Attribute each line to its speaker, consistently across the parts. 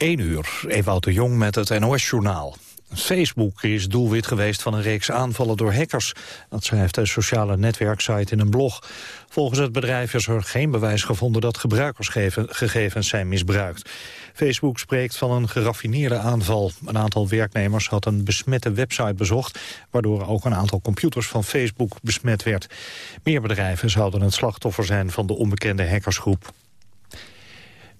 Speaker 1: 1 uur, Ewout de Jong met het NOS-journaal. Facebook is doelwit geweest van een reeks aanvallen door hackers. Dat schrijft de sociale netwerksite in een blog. Volgens het bedrijf is er geen bewijs gevonden dat gebruikersgegevens zijn misbruikt. Facebook spreekt van een geraffineerde aanval. Een aantal werknemers had een besmette website bezocht... waardoor ook een aantal computers van Facebook besmet werd. Meer bedrijven zouden het slachtoffer zijn van de onbekende hackersgroep.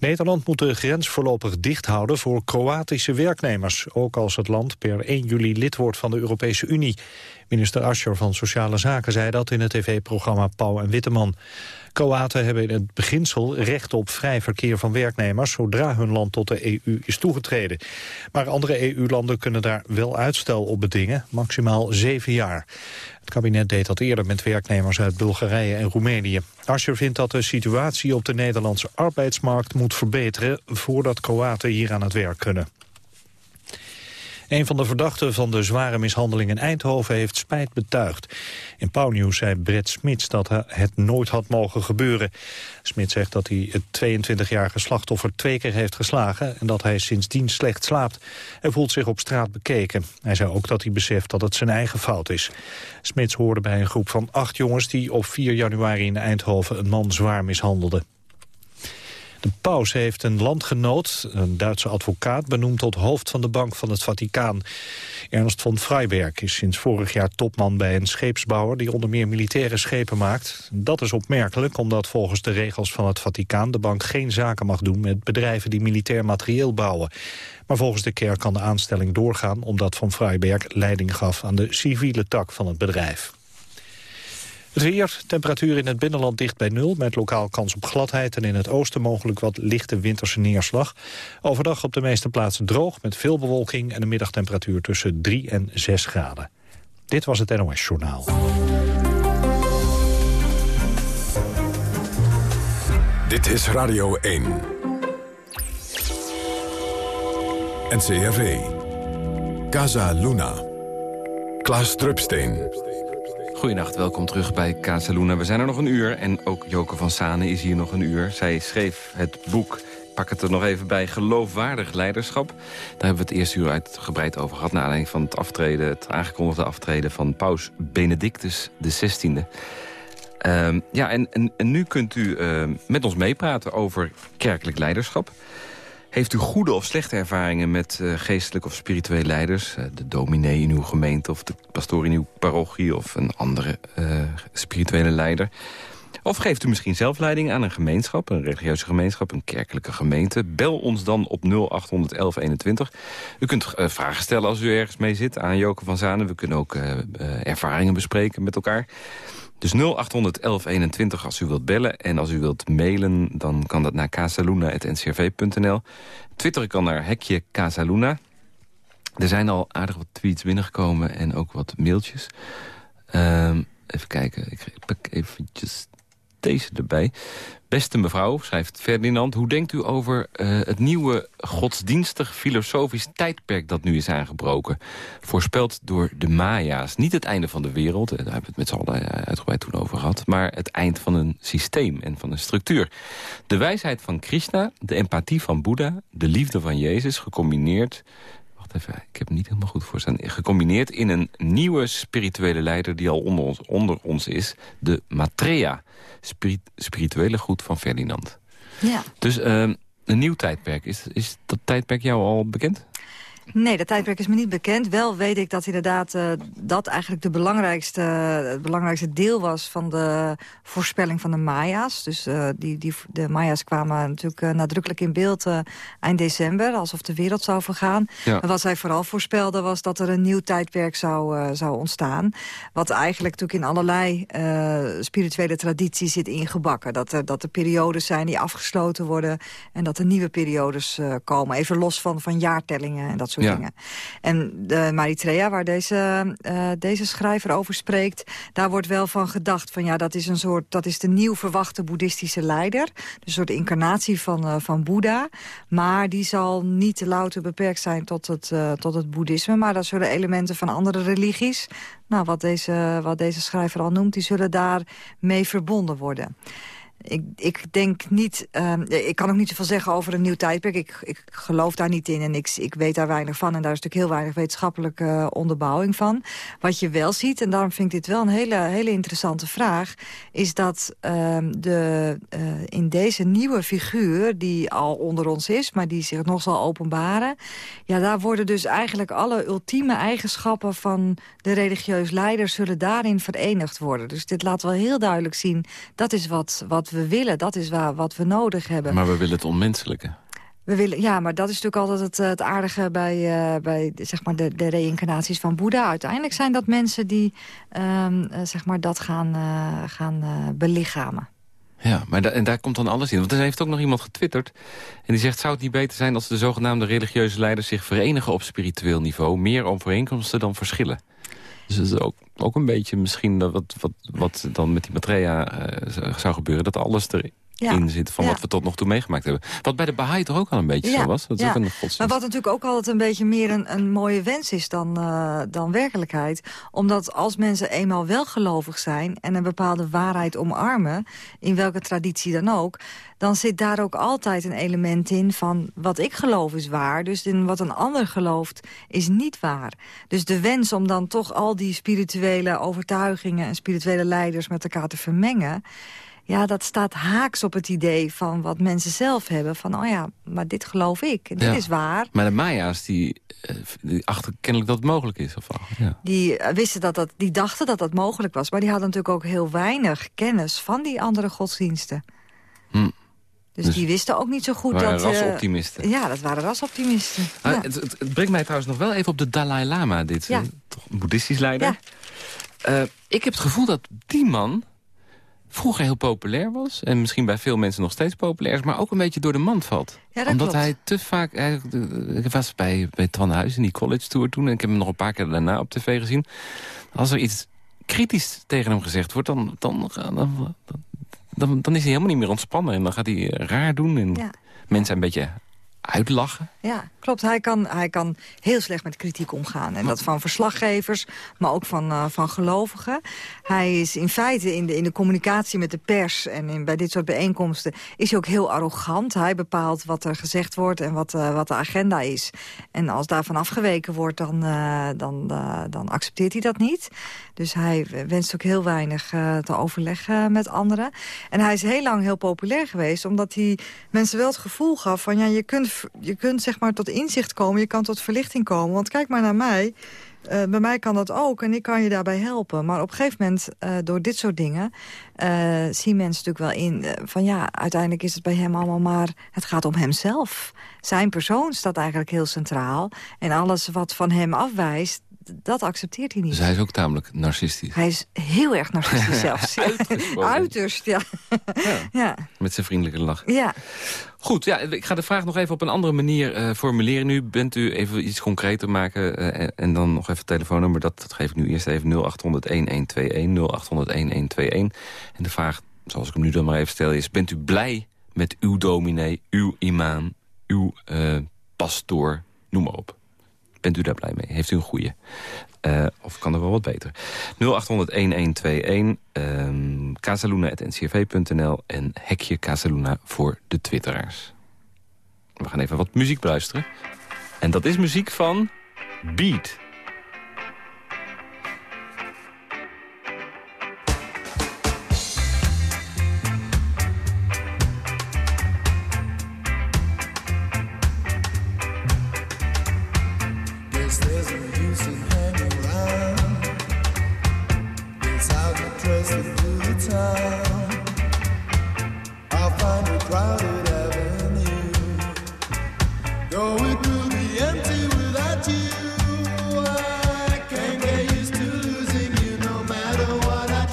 Speaker 1: Nederland moet de grens voorlopig dicht houden voor Kroatische werknemers. Ook als het land per 1 juli lid wordt van de Europese Unie. Minister Ascher van Sociale Zaken zei dat in het tv-programma Pauw en Witteman. Kroaten hebben in het beginsel recht op vrij verkeer van werknemers... zodra hun land tot de EU is toegetreden. Maar andere EU-landen kunnen daar wel uitstel op bedingen, maximaal zeven jaar. Kabinet deed dat eerder met werknemers uit Bulgarije en Roemenië. Asscher vindt dat de situatie op de Nederlandse arbeidsmarkt moet verbeteren... voordat Kroaten hier aan het werk kunnen. Een van de verdachten van de zware mishandeling in Eindhoven heeft spijt betuigd. In Pauwnieuws zei Brett Smits dat het nooit had mogen gebeuren. Smits zegt dat hij het 22-jarige slachtoffer twee keer heeft geslagen... en dat hij sindsdien slecht slaapt. Hij voelt zich op straat bekeken. Hij zei ook dat hij beseft dat het zijn eigen fout is. Smits hoorde bij een groep van acht jongens... die op 4 januari in Eindhoven een man zwaar mishandelden. De paus heeft een landgenoot, een Duitse advocaat, benoemd tot hoofd van de Bank van het Vaticaan. Ernst von Freiberg is sinds vorig jaar topman bij een scheepsbouwer die onder meer militaire schepen maakt. Dat is opmerkelijk omdat volgens de regels van het Vaticaan de bank geen zaken mag doen met bedrijven die militair materieel bouwen. Maar volgens de kerk kan de aanstelling doorgaan omdat von Freiberg leiding gaf aan de civiele tak van het bedrijf. Het weer, temperatuur in het binnenland dicht bij nul... met lokaal kans op gladheid en in het oosten mogelijk wat lichte winterse neerslag. Overdag op de meeste plaatsen droog met veel bewolking... en een middagtemperatuur tussen 3 en 6 graden. Dit was het NOS Journaal.
Speaker 2: Dit is Radio 1. NCRV. Casa Luna. Klaas Drupsteen.
Speaker 3: Goedenacht, welkom terug bij Casaluna. We zijn er nog een uur en ook Joke van Sane is hier nog een uur. Zij schreef het boek, pak het er nog even bij, Geloofwaardig Leiderschap. Daar hebben we het eerste uur uitgebreid over gehad... naar aanleiding van het, aftreden, het aangekondigde aftreden van paus Benedictus XVI. Uh, ja, en, en, en, nu kunt u uh, met ons meepraten over kerkelijk leiderschap... Heeft u goede of slechte ervaringen met uh, geestelijke of spirituele leiders? Uh, de dominee in uw gemeente of de pastoor in uw parochie... of een andere uh, spirituele leider? Of geeft u misschien zelf leiding aan een gemeenschap... een religieuze gemeenschap, een kerkelijke gemeente? Bel ons dan op 081121. U kunt vragen stellen als u ergens mee zit aan Joke van Zanen. We kunnen ook ervaringen bespreken met elkaar. Dus 0800 1121 als u wilt bellen. En als u wilt mailen, dan kan dat naar casaluna.ncrv.nl. Twitter kan naar hekje Casaluna. Er zijn al aardig wat tweets binnengekomen en ook wat mailtjes. Um, even kijken, ik pak eventjes deze erbij. Beste mevrouw, schrijft Ferdinand, hoe denkt u over uh, het nieuwe godsdienstig filosofisch tijdperk dat nu is aangebroken? Voorspeld door de Maya's. Niet het einde van de wereld, eh, daar hebben we het met z'n allen eh, uitgebreid toen over gehad, maar het eind van een systeem en van een structuur. De wijsheid van Krishna, de empathie van Boeddha, de liefde van Jezus, gecombineerd wacht even, ik heb het niet helemaal goed voorstaan. Gecombineerd in een nieuwe spirituele leider die al onder ons, onder ons is. De Matreya spirituele goed van Ferdinand.
Speaker 4: Ja.
Speaker 3: Dus uh, een nieuw tijdperk. Is, is dat tijdperk jou al bekend?
Speaker 4: Nee, dat tijdperk is me niet bekend. Wel weet ik dat inderdaad uh, dat eigenlijk de belangrijkste, het belangrijkste deel was... van de voorspelling van de Maya's. Dus uh, die, die, de Maya's kwamen natuurlijk uh, nadrukkelijk in beeld eind december... alsof de wereld zou vergaan. Ja. En wat zij vooral voorspelden was dat er een nieuw tijdperk zou, zou ontstaan. Wat eigenlijk natuurlijk in allerlei spirituele tradities zit ingebakken. Dat er, dat er periodes zijn die afgesloten worden... en dat er nieuwe periodes komen. Even los van, van jaartellingen en dat soort. En de Maritrea, waar deze, uh, deze schrijver over spreekt... daar wordt wel van gedacht van ja, dat is een soort, dat is de nieuw verwachte boeddhistische leider. Dus een soort incarnatie van, uh, van Boeddha. Maar die zal niet louter beperkt zijn tot het, uh, tot het boeddhisme. Maar dat zullen elementen van andere religies... Nou, wat deze, wat deze schrijver al noemt, die zullen daar mee verbonden worden. Ik, ik denk niet... Ehm, ik kan ook niet zoveel zeggen over een nieuw tijdperk. Ik, ik geloof daar niet in en ik, ik weet daar weinig van. En daar is natuurlijk heel weinig wetenschappelijke uh, onderbouwing van. Wat je wel ziet, en daarom vind ik dit wel een hele, hele interessante vraag... is dat ehm, de, uh, in deze nieuwe figuur, die al onder ons is... maar die zich nog zal openbaren... ja, daar worden dus eigenlijk alle ultieme eigenschappen... van de religieus leiders zullen daarin verenigd worden. Dus dit laat wel heel duidelijk zien... dat is wat, wat we willen, dat is waar, wat we nodig hebben.
Speaker 3: Maar we willen het onmenselijke.
Speaker 4: We willen, ja, maar dat is natuurlijk altijd het, het aardige bij, uh, bij zeg maar de, de reïncarnaties van Boeddha. Uiteindelijk zijn dat mensen die um, uh, zeg maar dat gaan, uh, gaan belichamen.
Speaker 3: Ja, maar da en daar komt dan alles in. Want er heeft ook nog iemand getwitterd. En die zegt, zou het niet beter zijn als de zogenaamde religieuze leiders zich verenigen op spiritueel niveau? Meer overeenkomsten dan verschillen. Dus dat is ook, ook een beetje misschien wat, wat, wat dan met die Matrea uh, zou gebeuren. Dat alles erin ja. zit van
Speaker 4: ja.
Speaker 3: wat we tot nog toe meegemaakt hebben. Wat bij de Baha'i toch ook al een beetje
Speaker 4: ja.
Speaker 3: zo was? Dat is
Speaker 4: ja.
Speaker 3: ook een godsdienst.
Speaker 4: Maar wat natuurlijk ook altijd een beetje meer een, een mooie wens is dan, uh, dan werkelijkheid. Omdat als mensen eenmaal wel gelovig zijn en een bepaalde waarheid omarmen... in welke traditie dan ook dan zit daar ook altijd een element in van wat ik geloof is waar. Dus in wat een ander gelooft is niet waar. Dus de wens om dan toch al die spirituele overtuigingen... en spirituele leiders met elkaar te vermengen... Ja, dat staat haaks op het idee van wat mensen zelf hebben. Van, oh ja, maar dit geloof ik. Dit
Speaker 3: Ja.
Speaker 4: is waar.
Speaker 3: Maar de Maya's, die, eh, die achten kennelijk dat het mogelijk is. Of, ja.
Speaker 4: Die eh, wisten dat dat, die dachten dat dat mogelijk was. Maar die hadden natuurlijk ook heel weinig kennis van die andere godsdiensten.
Speaker 3: Hm.
Speaker 4: Dus,
Speaker 3: Dus
Speaker 4: die wisten ook niet zo goed
Speaker 3: waren
Speaker 4: dat... eh,
Speaker 3: rasoptimisten.
Speaker 4: ja, dat waren rasoptimisten.
Speaker 3: Ah,
Speaker 4: ja.
Speaker 3: het, het, het brengt mij trouwens nog wel even op de Dalai Lama. Dit,
Speaker 4: Ja.
Speaker 3: toch een boeddhistisch leider.
Speaker 4: Ja.
Speaker 3: Ik heb het gevoel dat die man vroeger heel populair was. En misschien bij veel mensen nog steeds populair is. Maar ook een beetje door de mand valt.
Speaker 4: Ja, dat
Speaker 3: Omdat
Speaker 4: klopt.
Speaker 3: hij te vaak... Hij, eh, ik was bij, bij Twan Huis in die college tour toen. En ik heb hem nog een paar keer daarna op tv gezien. Als er iets kritisch tegen hem gezegd wordt... dan, dan, dan, dan, dan, dan is hij helemaal niet meer ontspannen. En dan gaat hij eh, raar doen. En
Speaker 4: Ja.
Speaker 3: mensen een beetje uitlachen.
Speaker 4: Ja, klopt. Hij kan, hij kan heel slecht met kritiek omgaan. En dat van verslaggevers, maar ook van, uh, van gelovigen. Hij is in feite in de, in de communicatie met de pers... en in, bij dit soort bijeenkomsten is hij ook heel arrogant. Hij bepaalt wat er gezegd wordt en wat, uh, wat de agenda is. En als daarvan afgeweken wordt, dan, uh, dan, dan accepteert hij dat niet. Dus hij wenst ook heel weinig te overleggen met anderen. En hij is heel lang heel populair geweest... omdat hij mensen wel het gevoel gaf van... ja, je kunt je kunt zeg maar tot inzicht komen, je kan tot verlichting komen. Want kijk maar naar mij, uh, bij mij kan dat ook en ik kan je daarbij helpen. Maar op een gegeven moment, uh, door dit soort dingen, uh, zien mensen natuurlijk wel in... van ja, uiteindelijk is het bij hem allemaal maar... het gaat om hemzelf. Zijn persoon staat eigenlijk heel centraal. En alles wat van hem afwijst, dat accepteert hij niet.
Speaker 3: Dus hij is ook tamelijk narcistisch.
Speaker 4: Hij is heel erg narcistisch zelfs. Uiterst, ja.
Speaker 3: ja.
Speaker 4: ja.
Speaker 3: Met zijn vriendelijke lach.
Speaker 4: Ja.
Speaker 3: Goed, ja, ik ga de vraag nog even op een andere manier uh, formuleren nu. Bent u even iets concreter maken uh, en, dan nog even het telefoonnummer. Dat, dat geef ik nu eerst even 0800-1121, 0800-1121. En de vraag, zoals ik hem nu dan maar even stel, is... bent u blij met uw dominee, uw imam, uw uh, pastoor, noem maar op. Bent u daar blij mee? Heeft u een goede? Uh, of kan er wel wat beter? 0800-1121, um, casaluna.ncrv.nl en hekje Casaluna voor de twitteraars. We gaan even wat muziek beluisteren. En dat is muziek van Beat.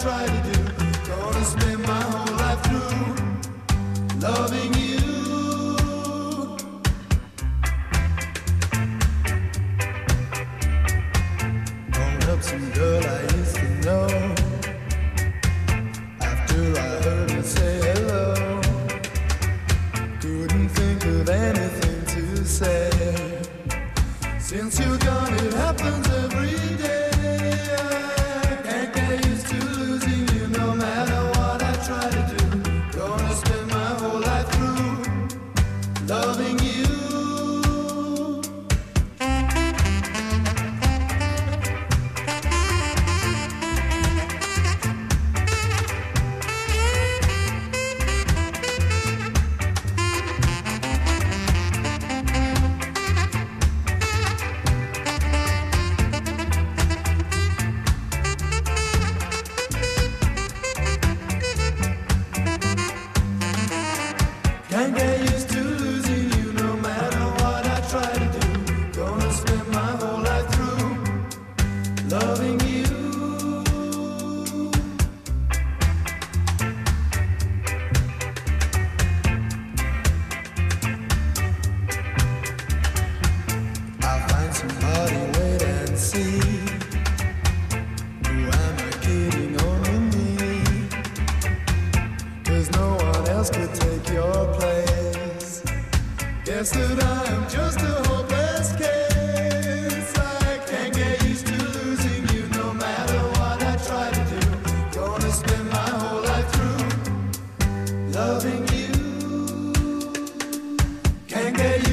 Speaker 5: try
Speaker 3: to do. Gonna spend my whole life through loving you.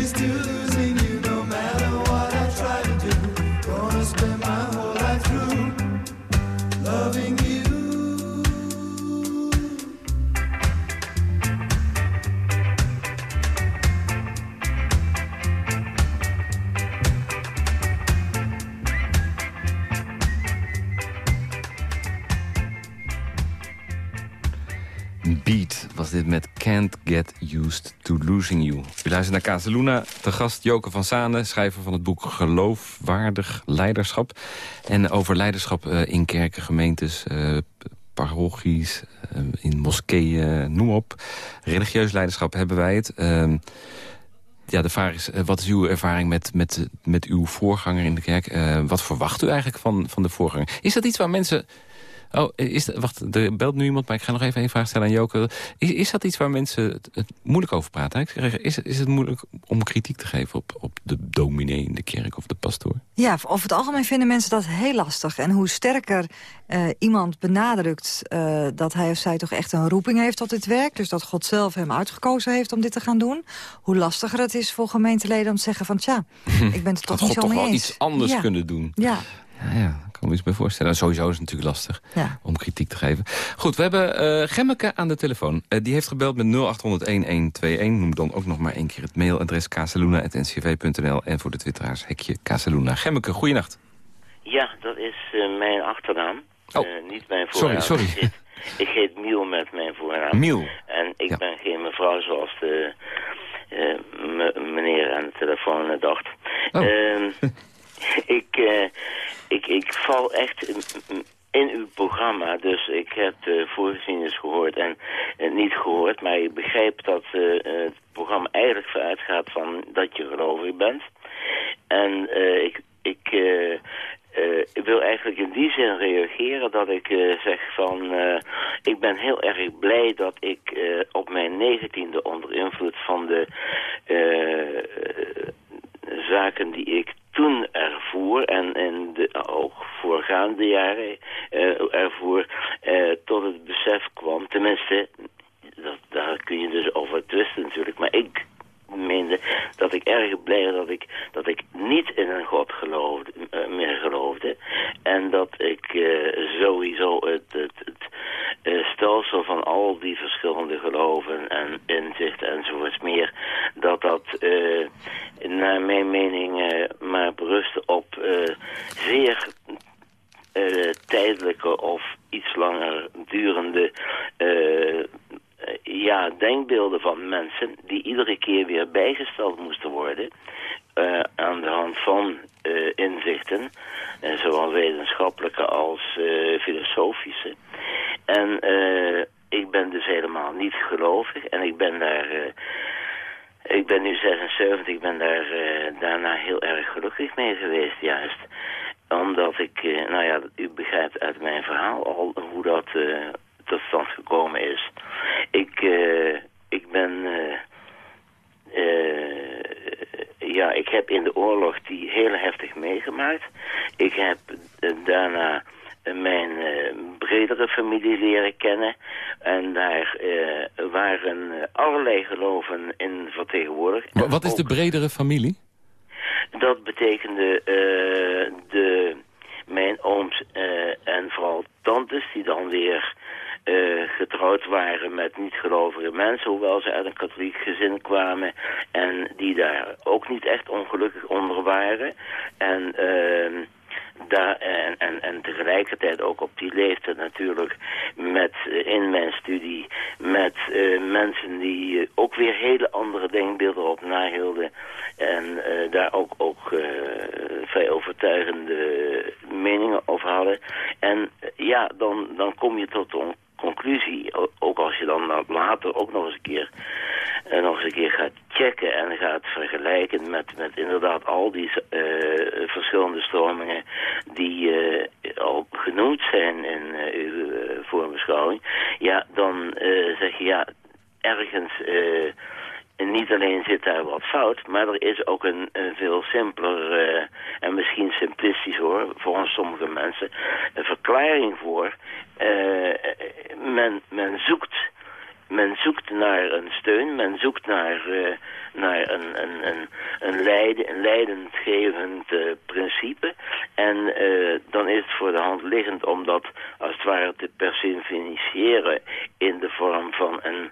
Speaker 3: always do. Luistert naar Casaluna, de gast Joke van Zanen... schrijver van het boek Geloofwaardig Leiderschap. En over leiderschap uh, in kerken, gemeentes, uh, parochies, uh, in moskeeën, noem op. Religieus leiderschap hebben wij het. Ehm, ja, de vraag is, wat is uw ervaring met, met, met uw voorganger in de kerk? wat verwacht u eigenlijk van, van de voorganger? Is dat iets waar mensen Oh, is wacht, er belt nu iemand, maar ik ga nog even een vraag stellen aan Joke. Is, is dat iets waar mensen het, moeilijk over praten? Is, is het moeilijk om kritiek te geven op, op de dominee in de kerk of de pastoor?
Speaker 4: Ja, over het algemeen vinden mensen dat heel lastig. En hoe sterker uh, iemand benadrukt uh, dat hij of zij toch echt een roeping heeft tot dit werk... dus dat God zelf hem uitgekozen heeft om dit te gaan doen... hoe lastiger het is voor gemeenteleden om te zeggen van... tja, ik ben het toch niet zo mee eens.
Speaker 3: toch wel iets anders kunnen doen.
Speaker 4: Ja.
Speaker 3: Ja, ja, ik kan me iets bij voorstellen. Sowieso is het natuurlijk lastig om kritiek te geven. Goed, we hebben uh, Gemmeke aan de telefoon. Uh, die heeft gebeld met 0800-1121. Noem dan ook nog maar één keer het mailadres casaluna.ncv.nl. En voor de twitteraars hekje Casaluna. Gemmeke, goeienacht.
Speaker 5: Ja, dat is uh, mijn achternaam.
Speaker 3: Oh,
Speaker 5: niet mijn voornaam.
Speaker 3: Sorry, sorry.
Speaker 5: Ik heet, Miel met mijn voornaam.
Speaker 3: Miel.
Speaker 5: En ik ben geen mevrouw zoals de meneer aan de telefoon dacht.
Speaker 3: Oh.
Speaker 5: Ik, uh, ik, ik val echt in uw programma. Dus ik heb de voorgeschiedenis gehoord en uh, niet gehoord. Maar ik begrijp dat uh, het programma eigenlijk vooruit gaat van dat je gelovig bent. En ik, ik, ik wil eigenlijk in die zin reageren dat ik zeg van... ik ben heel erg blij dat ik op mijn negentiende onder invloed van de zaken die ik toen ervoer en in de ook voorgaande jaren uh, ervoer uh, tot het besef kwam. Tenminste, dat, daar kun je dus over twisten natuurlijk. Maar ik meende dat ik erg blij dat ik, dat ik niet in een God geloofde, uh, meer geloofde. En dat ik uh, sowieso het, het, het uh, stelsel van al die verschillende geloven en inzichten enzovoorts meer, dat dat naar mijn mening maar berust op zeer tijdelijke of iets langer durende ja, denkbeelden van mensen die iedere keer weer bijgesteld moesten worden uh, aan de hand van uh, inzichten, zowel wetenschappelijke als filosofische. En ik ben dus helemaal niet gelovig en ik ben daar... ik ben nu 76, ik ben daar daarna heel erg gelukkig mee geweest, juist. Omdat ik, nou ja, u begrijpt uit mijn verhaal al hoe dat tot stand gekomen is. Ik, uh, ik ben... Uh, uh, ja, ik heb in de oorlog die heel heftig meegemaakt. Ik heb daarna mijn bredere familie leren kennen. En daar waren allerlei geloven in vertegenwoordigd.
Speaker 3: Wat is de bredere familie?
Speaker 5: Dat betekende de, mijn ooms en vooral tantes die dan weer uh, getrouwd waren met niet-gelovige mensen, hoewel ze uit een katholiek gezin kwamen en die daar ook niet echt ongelukkig onder waren. En, uh, daar, en, en, tegelijkertijd ook op die leeftijd natuurlijk met, uh, in mijn studie met uh, mensen die uh, ook weer hele andere denkbeelden op nahielden en daar ook, ook vrij overtuigende meningen over hadden. En ja, dan, dan kom je tot de conclusie, ook als je dan later ook nog eens een keer, uh, nog eens een keer gaat checken en gaat vergelijken met, met inderdaad al die uh, verschillende stromingen die uh, al genoemd zijn in uw voorbeschouwing, ja, dan zeg je ja, ergens en niet alleen zit daar wat fout, maar er is ook een, een veel simpeler uh, en misschien simplistisch hoor, volgens sommige mensen, een verklaring voor. Uh, men, men zoekt men zoekt naar een steun, men zoekt naar, uh, naar een, een, een, een, leiden, een leidendgevend uh, principe. En uh, dan is het voor de hand liggend om dat als het ware te personificeren in de vorm van een,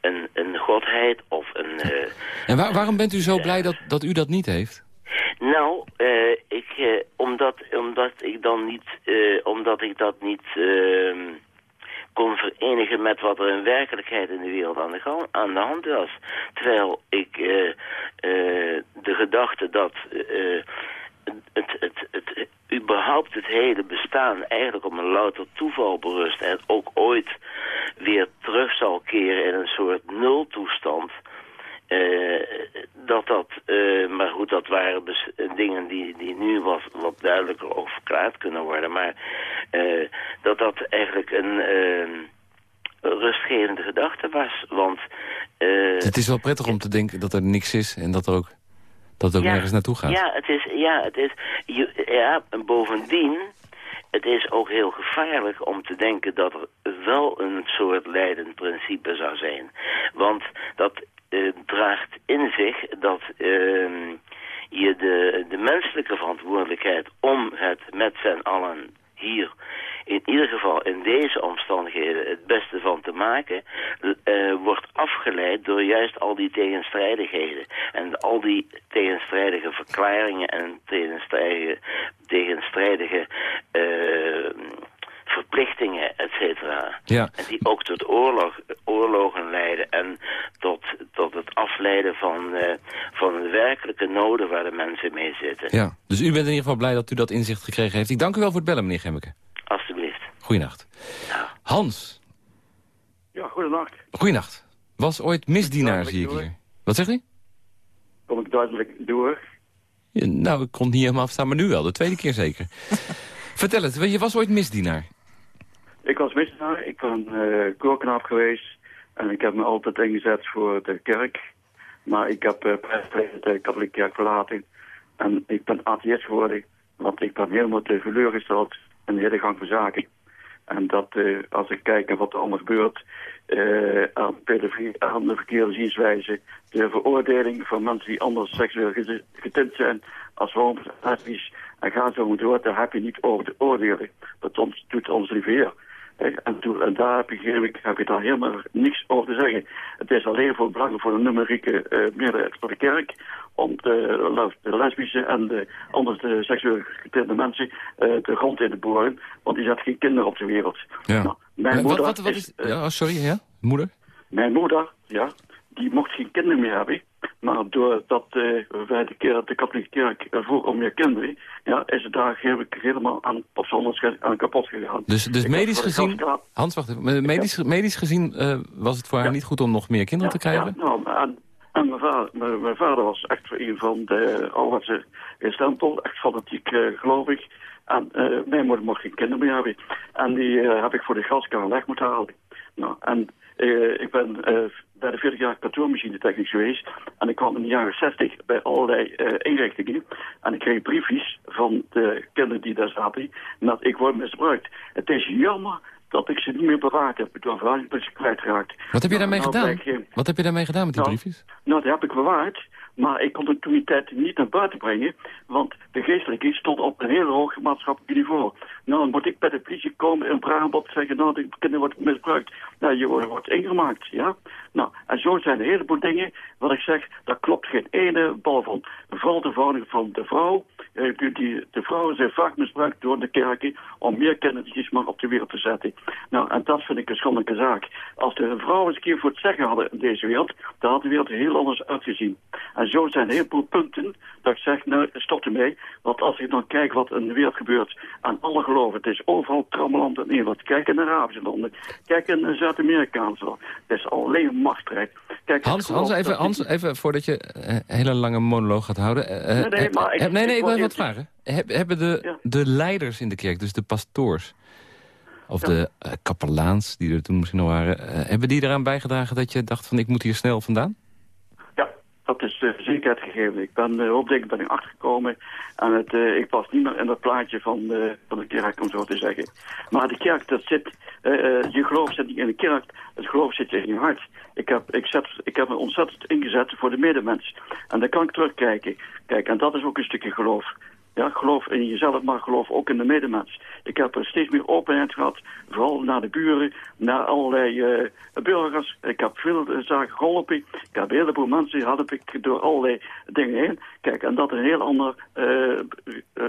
Speaker 5: een, een godheid of een...
Speaker 3: en waar, waarom bent u zo blij dat, dat u dat niet heeft?
Speaker 5: Nou, ik, omdat, omdat ik dan niet, omdat ik dat niet ehm, kon verenigen met wat er in werkelijkheid in de wereld aan de, aan de hand was. Terwijl ik uh, de gedachte dat uh, het, het, het, überhaupt het hele bestaan eigenlijk op een louter toeval berust... en ook ooit weer terug zal keren in een soort nultoestand... Uh, dat dat, uh, maar goed, dat waren dus dingen die, die nu wat, wat duidelijker ook verklaard kunnen worden. Maar uh, dat dat eigenlijk een rustgevende gedachte was. Want,
Speaker 3: het is wel prettig om te denken dat er niks is en dat er ook, dat het ook
Speaker 5: ja,
Speaker 3: nergens naartoe gaat.
Speaker 5: Ja, het is, ja, het is, ja, en bovendien het is ook heel gevaarlijk om te denken dat er wel een soort leidend principe zou zijn. Want dat uh, draagt in zich dat uh, je de, menselijke verantwoordelijkheid om het met z'n allen hier in ieder geval in deze omstandigheden het beste van te maken, uh, wordt afgeleid door juist al die tegenstrijdigheden. En al die tegenstrijdige verklaringen en tegenstrijdige, tegenstrijdige uh, verplichtingen, et cetera.
Speaker 3: Ja.
Speaker 5: En die ook tot oorlog, oorlogen leiden en tot, tot het afleiden van, uh, van de werkelijke noden waar de mensen mee zitten.
Speaker 3: Ja, dus u bent in ieder geval blij dat u dat inzicht gekregen heeft. Ik dank u wel voor het bellen, meneer Gemmeke.
Speaker 5: Alsjeblieft.
Speaker 3: Goeienacht. Hans.
Speaker 6: Ja, goedenacht.
Speaker 3: Goeienacht. Was ooit misdienaar, zie ik hier. Wat zegt u?
Speaker 6: Kom ik duidelijk door?
Speaker 3: Ja, nou, ik kon niet helemaal afstaan, maar nu wel. De tweede keer zeker. Vertel het, je was ooit misdienaar.
Speaker 6: Ik was misdienaar. Ik ben uh, koorknaap geweest. En ik heb me altijd ingezet voor de kerk. Maar ik heb uh, de katholieke kerk verlaten. En ik ben atheïst geworden. Want ik ben helemaal teleurgesteld in de hele gang van zaken. En dat uh, als ik kijk naar wat er allemaal gebeurt... Aan, aan de verkeerde zienswijze... de veroordeling van mensen die anders seksueel getint zijn... als homo's, en ga zo maar door... daar heb je niet over te oordelen. Dat ons, doet ons liever. En, toen, en daar heb je daar helemaal niks over te zeggen. Het is alleen voor belangen voor de numerieke uh, meerderheid van de kerk... om de, de lesbische en de anders de seksueel getinte mensen uh, de grond in te boren. Want die zetten geen kinderen op de wereld.
Speaker 3: Ja.
Speaker 6: Nou, mijn moeder
Speaker 3: wat, wat, wat is,
Speaker 6: is,
Speaker 3: ja, sorry, ja? Moeder?
Speaker 6: Mijn moeder, ja, die mocht geen kinderen meer hebben. Maar doordat uh, wij de, kerk, de katholieke kerk ervoor om meer kinderen... Ja, is het daar helemaal aan, op aan kapot gegaan.
Speaker 3: Dus, dus
Speaker 6: Ik
Speaker 3: medisch
Speaker 6: heb
Speaker 3: gezien... Hans, wacht. Medisch, medisch gezien uh, was het voor haar
Speaker 6: Ja.
Speaker 3: niet goed om nog meer kinderen te krijgen?
Speaker 6: Ja, nou, en, en mijn, vader, mijn, mijn vader was echt een van de ouderwetse stempel, echt fanatiek uh, gelovig. En uh, mijn moeder mocht geen kinderen meer hebben. En die heb ik voor de gaskamer weg moeten halen. Nou, en uh, ik ben uh, bij de 40 jaar kantoormachine technisch geweest. En ik kwam in de jaren 60 bij allerlei uh, inrichtingen. En ik kreeg briefjes van de kinderen die daar zaten. Dat ik word misbruikt. Het is jammer dat ik ze niet meer bewaard heb. Door verhaal ben ik ze kwijtgeraakt.
Speaker 3: Wat heb je daarmee
Speaker 6: Nou,
Speaker 3: gedaan?
Speaker 6: nou, geen-
Speaker 3: Wat heb je daarmee gedaan met die
Speaker 6: Nou,
Speaker 3: briefjes?
Speaker 6: Nou, die heb ik bewaard. Maar ik kon die tijd niet naar buiten brengen. Want de geestelijke stond op een heel hoog maatschappelijk niveau. Nou, dan moet ik bij de politie komen in Brabant zeggen... nou, de kinderen wordt misbruikt. Nou, je wordt, ingemaakt, ja. Nou, en zo zijn een heleboel dingen... wat ik zeg, daar klopt geen ene bal van. Vooral de verhouding van de vrouw. Eh, die, die- de vrouwen zijn vaak misbruikt door de kerken... om meer kindertjes maar op de wereld te zetten. Nou, en dat vind ik een schandelijke zaak. Als de vrouwen eens een keer voor het zeggen hadden in deze wereld... dan had de wereld er heel anders uitgezien. En zo zijn een heleboel punten dat ik zeg, nou, stop ermee. Want als ik dan kijk wat in de wereld gebeurt aan alle geloven... het is overal trammeland en wat. Kijk in de Arabische landen. Kijk in de Zuid-Amerikaanse landen. Het is alleen machtsstrijd. Kijk,
Speaker 3: Hans, Hans, even, Hans, even voordat je eh, een hele lange monoloog gaat houden. Eh,
Speaker 6: Nee, nee, maar ik-
Speaker 3: nee, nee,
Speaker 6: ik
Speaker 3: ik wil
Speaker 6: wil
Speaker 3: even wat vragen. Heb- hebben de,
Speaker 6: Ja.
Speaker 3: de leiders in de kerk, dus de pastoors... of
Speaker 6: Ja.
Speaker 3: de eh, kapelaans, die er toen misschien nog waren... eh, hebben die eraan bijgedragen dat je dacht van ik moet hier snel vandaan?
Speaker 6: Dat is uh, zekerheid gegeven. Ik ben uh, op ben ik achtergekomen en het, uh, ik pas niet meer in dat plaatje van, de, van de kerk, om zo te zeggen. Maar de kerk, dat zit, je geloof zit niet in de kerk, het geloof zit in je hart. Ik heb, ik, zet, ik heb me ontzettend ingezet voor de medemens. En dan kan ik terugkijken. Kijk, en dat is ook een stukje geloof. Ja, geloof in jezelf, maar geloof ook in de medemens. Ik heb er steeds meer openheid gehad, vooral naar de buren, naar allerlei uh, burgers. Ik heb veel uh, zaken geholpen. Ik heb een heleboel mensen had ik door allerlei dingen heen. Kijk, en dat is een heel ander uh,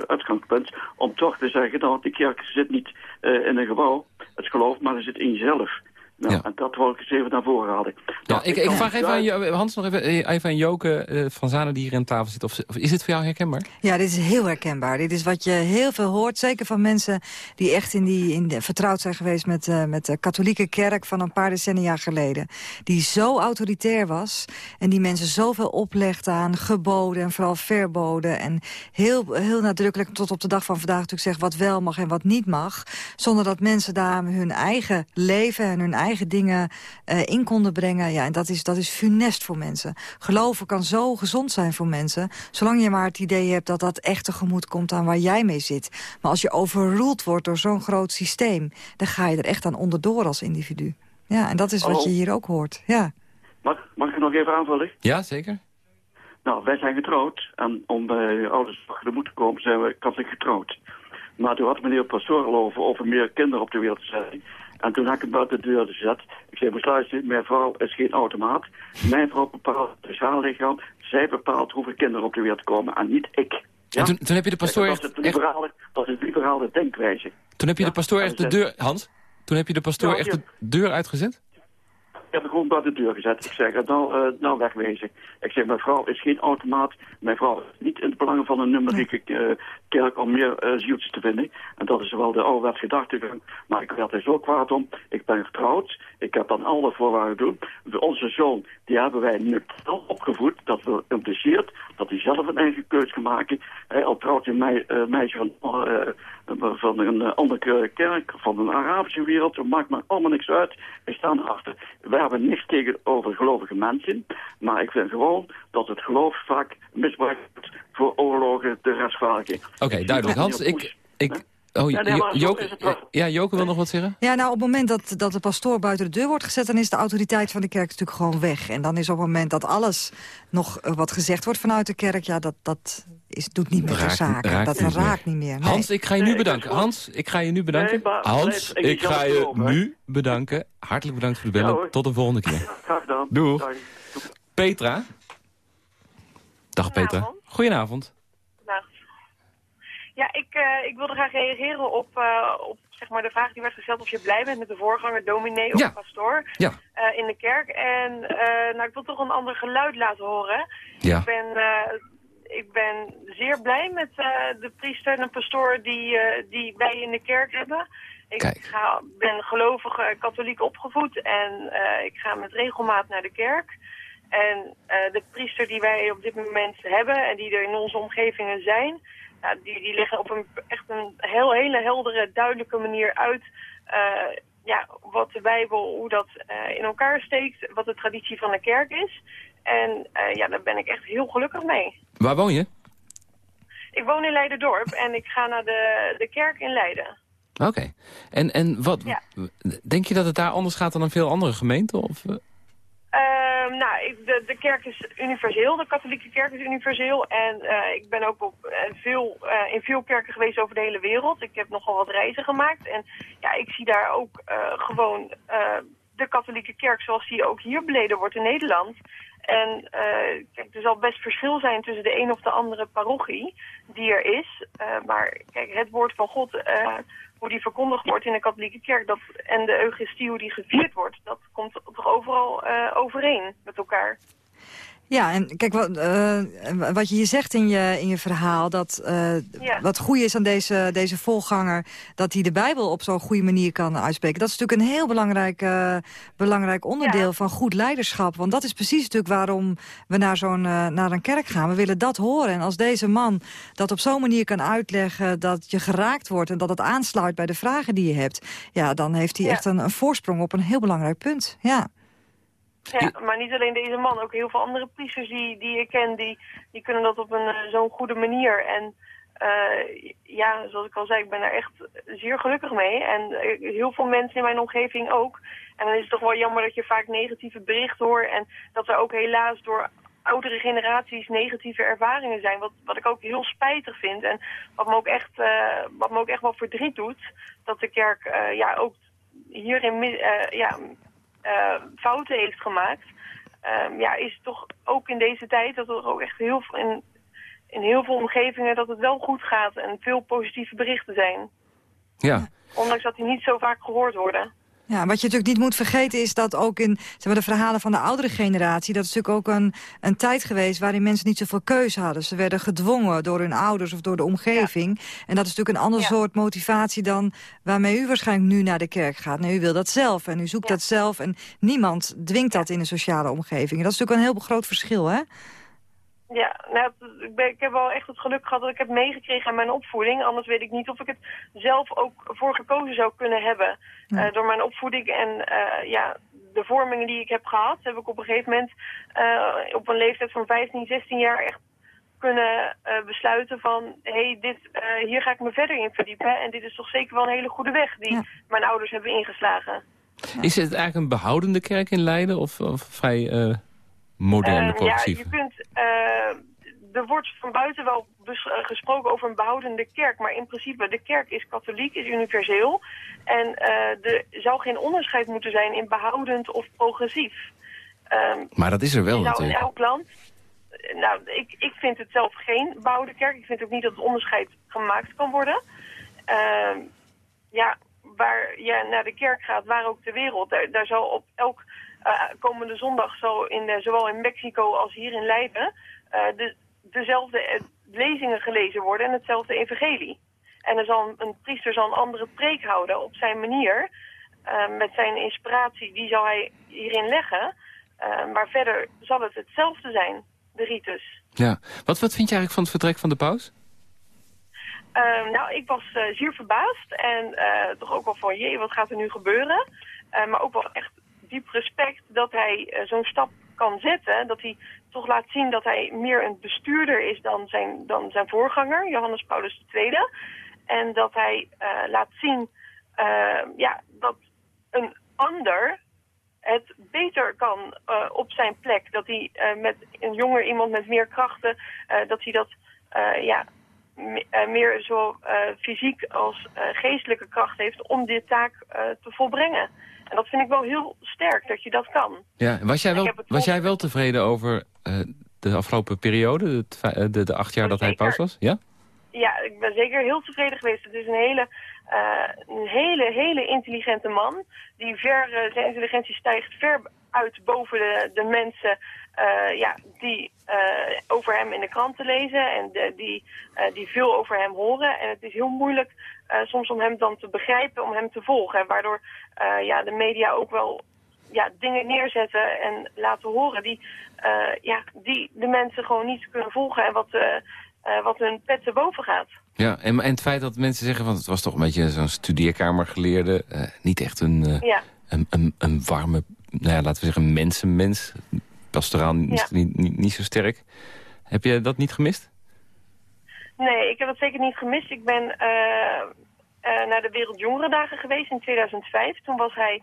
Speaker 6: uitgangspunt om toch te zeggen dat de kerk zit niet in een gebouw, het geloof, maar het zit in jezelf. Nou, ja. en dat wil ik eens even naar voren halen.
Speaker 3: Nou, ik, ik, vraag even aan Hans nog even, eh, even aan Joke uh, van Zanen die hier aan tafel zit. Of, of, is dit voor jou herkenbaar?
Speaker 4: Ja, dit is heel herkenbaar. Dit is wat je heel veel hoort. Zeker van mensen die echt in die, in de, vertrouwd zijn geweest met, uh, met de katholieke kerk van een paar decennia geleden. Die zo autoritair was en die mensen zoveel oplegde aan geboden en vooral verboden. En heel, heel nadrukkelijk tot op de dag van vandaag natuurlijk zeggen wat wel mag en wat niet mag. Zonder dat mensen daar hun eigen leven en hun eigen eigen dingen uh, in konden brengen. Ja, en dat is, dat is funest voor mensen. Geloven kan zo gezond zijn voor mensen. Zolang je maar het idee hebt dat dat echt tegemoet komt aan waar jij mee zit. Maar als je overruled wordt door zo'n groot systeem... dan ga je er echt aan onderdoor als individu. Ja, en dat is wat je hier ook hoort. Ja.
Speaker 6: Mag, mag ik nog even aanvullen?
Speaker 3: Ja, zeker.
Speaker 6: Nou, wij zijn getrouwd. En om bij ouders tegemoet te komen zijn we katholiek getrouwd. Maar toen had meneer Pastoor al over, over meer kinderen op de wereld te zetten. En toen had ik hem buiten de deur gezet. Ik zei, luisteren, mijn vrouw is geen automaat. Mijn vrouw bepaalt het sociaal lichaam. Zij bepaalt hoeveel kinderen op de wereld komen en niet ik.
Speaker 3: Ja? En toen, toen, heb je de pastoor
Speaker 6: echt... Dat liberale, dat is liberale denkwijze.
Speaker 3: Toen heb je de pastoor echt de deur... Hans? Toen heb je de pastoor echt de deur uitgezet?
Speaker 6: Ik heb hem gewoon buiten de deur gezet. Ik zeg, nou, uh, nou wegwezen. Ik zeg, mijn vrouw is geen automaat. Mijn vrouw is niet in het belang van een numerieke uh, kerk om meer uh, zieltjes te vinden. En dat is wel de ouderwets gedachtegang. Maar ik werd er zo kwaad om. Ik ben getrouwd. Ik heb dan alle voorwaarden doen. Onze zoon, die hebben wij neutraal opgevoed. Dat wil impliceert dat hij zelf een eigen keuze kan maken. Hij al trouwt een mei, meisje van, van een andere kerk, van een Arabische wereld. Dat maakt me allemaal niks uit. We staan erachter. We hebben niks tegenover gelovige mensen. Maar ik vind gewoon dat het geloof vaak misbruikt voor oorlogen te rechtvaardigen.
Speaker 3: Oké, duidelijk. Hans, ik... ik Oh, ja, nee, Joke, ja, Joke wil nog wat zeggen?
Speaker 4: Ja, nou, op het moment dat, dat de pastoor buiten de deur wordt gezet... dan is de autoriteit van de kerk natuurlijk gewoon weg. En dan is op het moment dat alles nog eh, wat gezegd wordt vanuit de kerk... ja, dat, dat is, doet niet meer de zaken. Dat niet raakt niet meer. Nee.
Speaker 3: Hans, ik ga je nu bedanken. Hans, ik ga je nu bedanken. Hans, ik ga je nu bedanken. Hartelijk bedankt voor het bellen. Tot de volgende keer.
Speaker 6: Graag gedaan.
Speaker 3: Doeg. Petra. Dag Petra. Goedenavond.
Speaker 7: Ja, ik, uh, ik wilde graag reageren op, uh, op zeg maar, de vraag die werd gesteld of je blij bent met de voorganger, dominee of pastoor
Speaker 3: ja.
Speaker 7: Uh, in de kerk. En nou, ik wil toch een ander geluid laten horen.
Speaker 3: Ja.
Speaker 7: Ik, ben, ik ben zeer blij met de priester en de pastoor die, die wij in de kerk hebben. Ik ga, ben gelovig katholiek opgevoed en ik ga met regelmaat naar de kerk. En de priester die wij op dit moment hebben en die er in onze omgevingen zijn ja, die, die leggen op een echt een heel, hele heldere, duidelijke manier uit... Uh, ja, wat de Bijbel, hoe dat uh, in elkaar steekt, wat de traditie van de kerk is. En uh, ja, daar ben ik echt heel gelukkig mee.
Speaker 3: Waar woon je?
Speaker 7: Ik woon in Leiden-dorp en ik ga naar de, de kerk in Leiden.
Speaker 3: Oké. En, en wat, ja. denk je dat het daar anders gaat dan in veel andere gemeenten? Of,
Speaker 7: Ehm, nou, de, de kerk is universeel, de katholieke kerk is universeel. En uh, ik ben ook op, uh, veel, uh, in veel kerken geweest over de hele wereld. Ik heb nogal wat reizen gemaakt. En ja, ik zie daar ook gewoon de katholieke kerk zoals die ook hier beleden wordt in Nederland. En kijk, er zal best verschil zijn tussen de een of de andere parochie die er is. maar kijk, het woord van God hoe die verkondigd wordt in de katholieke kerk dat, en de eucharistie hoe die gevierd wordt, dat komt toch overal uh, overeen met elkaar.
Speaker 4: Ja, en kijk, wat, uh, wat je hier zegt in je, in je verhaal... dat uh, ja. wat goed is aan deze, deze volganger... dat hij de Bijbel op zo'n goede manier kan uitspreken. Dat is natuurlijk een heel belangrijk, uh, belangrijk onderdeel ja. van goed leiderschap. Want dat is precies natuurlijk waarom we naar, zo'n naar een kerk gaan. We willen dat horen. En als deze man dat op zo'n manier kan uitleggen... dat je geraakt wordt en dat het aansluit bij de vragen die je hebt... ja, dan heeft hij ja. echt een, een voorsprong op een heel belangrijk punt. Ja.
Speaker 7: Ja, maar niet alleen deze man, ook heel veel andere priesters die, die ik ken, die, die kunnen dat op een uh, zo'n goede manier. En uh, ja, zoals ik al zei, ik ben daar echt zeer gelukkig mee. En uh, heel veel mensen in mijn omgeving ook. En dan is het toch wel jammer dat je vaak negatieve berichten hoort. En dat er ook helaas door oudere generaties negatieve ervaringen zijn. Wat, wat ik ook heel spijtig vind. En wat me ook echt, uh, wat me ook echt wel verdriet doet. Dat de kerk ja, ook hierin ja, fouten heeft gemaakt. Um, ja, is toch ook in deze tijd dat er ook echt heel veel... In, in heel veel omgevingen dat het wel goed gaat en veel positieve berichten zijn.
Speaker 3: Ja.
Speaker 7: Ondanks dat die niet zo vaak gehoord worden.
Speaker 4: Ja, wat je natuurlijk niet moet vergeten is dat ook in zeg maar, de verhalen van de oudere generatie... dat is natuurlijk ook een, een tijd geweest waarin mensen niet zoveel keuze hadden. Ze werden gedwongen door hun ouders of door de omgeving. Ja. En dat is natuurlijk een ander ja. soort motivatie dan waarmee u waarschijnlijk nu naar de kerk gaat. Nee, u wil dat zelf en u zoekt ja. dat zelf en niemand dwingt dat in een sociale omgeving. En dat is natuurlijk een heel groot verschil, hè?
Speaker 7: Ja, nou, ik, ben, ik heb wel echt het geluk gehad dat ik heb meegekregen aan mijn opvoeding. Anders weet ik niet of ik het zelf ook voor gekozen zou kunnen hebben. Ja. Uh, door mijn opvoeding en uh, ja, de vormingen die ik heb gehad... heb ik op een gegeven moment uh, op een leeftijd van 15, 16 jaar echt kunnen besluiten van... hé, hey, dit, hier ga ik me verder in verdiepen. En dit is toch zeker wel een hele goede weg die ja. mijn ouders hebben ingeslagen.
Speaker 3: Is het eigenlijk een behoudende kerk in Leiden of, of vrij moderne progressief?
Speaker 7: ja, je kunt, uh, er wordt van buiten wel gesproken over een behoudende kerk. Maar in principe, de kerk is katholiek, is universeel. En uh, er zou geen onderscheid moeten zijn in behoudend of progressief.
Speaker 3: Um, maar dat is er wel natuurlijk.
Speaker 7: in elk land... Nou, ik, ik vind het zelf geen behouden kerk. Ik vind ook niet dat het onderscheid gemaakt kan worden. Uh, ja, waar je naar de kerk gaat, waar ook ter wereld, daar, daar zal op elk uh, komende zondag zo in, zowel in Mexico als hier in Leiden uh, de, dezelfde lezingen gelezen worden en hetzelfde evangelie. En er zal een, priester zal een andere preek houden op zijn manier, met zijn inspiratie, die zal hij hierin leggen. maar verder zal het hetzelfde zijn, de ritus.
Speaker 3: Ja, wat, wat vind je eigenlijk van het vertrek van de paus?
Speaker 7: Uh, nou, ik was zeer verbaasd en toch ook wel van, jee, wat gaat er nu gebeuren? maar ook wel echt diep respect dat hij zo'n stap kan zetten. Dat hij toch laat zien dat hij meer een bestuurder is dan zijn, dan zijn voorganger, Johannes Paulus II. En dat hij laat zien ja, dat een ander het beter kan op zijn plek. Dat hij met een jonger iemand met meer krachten, dat hij dat ja, meer zo fysiek als geestelijke kracht heeft om dit taak te volbrengen. En dat vind ik wel heel sterk, dat je dat kan.
Speaker 3: Ja, was jij wel, was jij wel tevreden over de afgelopen periode, de, de, de acht jaar dat hij paus was? Ja?
Speaker 7: Ja, ik ben zeker heel tevreden geweest. Het is een hele, een hele, hele intelligente man. Die ver, zijn intelligentie stijgt ver uit boven de, de mensen uh, ja, die over hem in de kranten lezen en de, die, die veel over hem horen. En het is heel moeilijk soms om hem dan te begrijpen, om hem te volgen. Waardoor ja, de media ook wel ja, dingen neerzetten en laten horen die, ja, die de mensen gewoon niet kunnen volgen en wat, wat hun pet te boven gaat.
Speaker 3: Ja, en, en het feit dat mensen zeggen, want het was toch een beetje zo'n studeerkamergeleerde, niet echt een,
Speaker 7: ja.
Speaker 3: een, een, een warme, nou ja, laten we zeggen, mensenmens pastoraal niet, ja. niet, niet, niet, zo sterk. Heb je dat niet gemist?
Speaker 7: Nee, ik heb dat zeker niet gemist. Ik ben uh, uh, naar de Wereldjongerendagen geweest in 2005. Toen was hij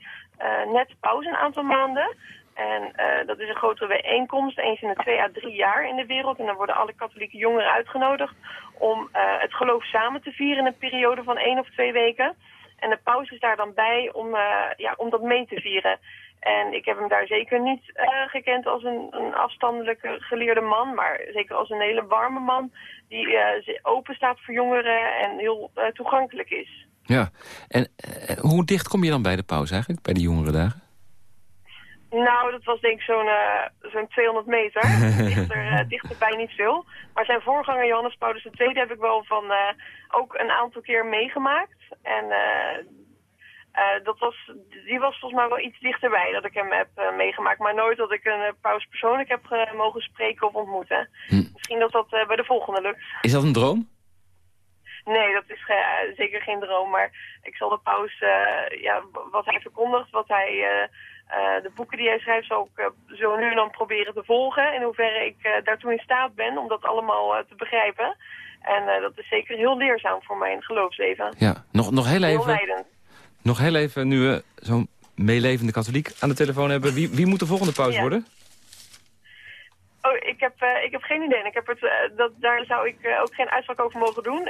Speaker 7: net pauze een aantal maanden. En dat is een grote bijeenkomst, eens in de twee à drie jaar in de wereld. En dan worden alle katholieke jongeren uitgenodigd om het geloof samen te vieren in een periode van één of twee weken. En de pauze is daar dan bij om, ja, om dat mee te vieren. En ik heb hem daar zeker niet gekend als een, een, afstandelijke geleerde man, maar zeker als een hele warme man die open staat voor jongeren en heel toegankelijk is.
Speaker 3: Ja, en hoe dicht kom je dan bij de pauze eigenlijk, bij de jongerendagen?
Speaker 7: Nou, dat was denk ik zo'n zo'n 200 meter. Dichter, dichterbij niet veel. Maar zijn voorganger Johannes Paulus II heb ik wel van ook een aantal keer meegemaakt. En uh, dat was, die was volgens mij wel iets dichterbij dat ik hem heb uh, meegemaakt. Maar nooit dat ik een uh, paus persoonlijk heb mogen spreken of ontmoeten. Hm. Misschien dat dat bij de volgende lukt.
Speaker 3: Is dat een droom?
Speaker 7: Nee, dat is zeker geen droom. Maar ik zal de paus, ja, wat hij verkondigt, wat hij eh, de boeken die hij schrijft zal ik zo nu en dan proberen te volgen. In hoeverre ik daartoe in staat ben om dat allemaal te begrijpen. En dat is zeker heel leerzaam voor mijn geloofsleven.
Speaker 3: Ja, nog, nog heel even.
Speaker 7: Heel leidend.
Speaker 3: Nog heel even, nu we zo'n meelevende katholiek aan de telefoon hebben. Wie, wie moet de volgende pauze ja. worden?
Speaker 7: Oh, ik heb, ik heb geen idee. Ik heb het, dat, daar zou ik ook geen uitspraak over mogen doen.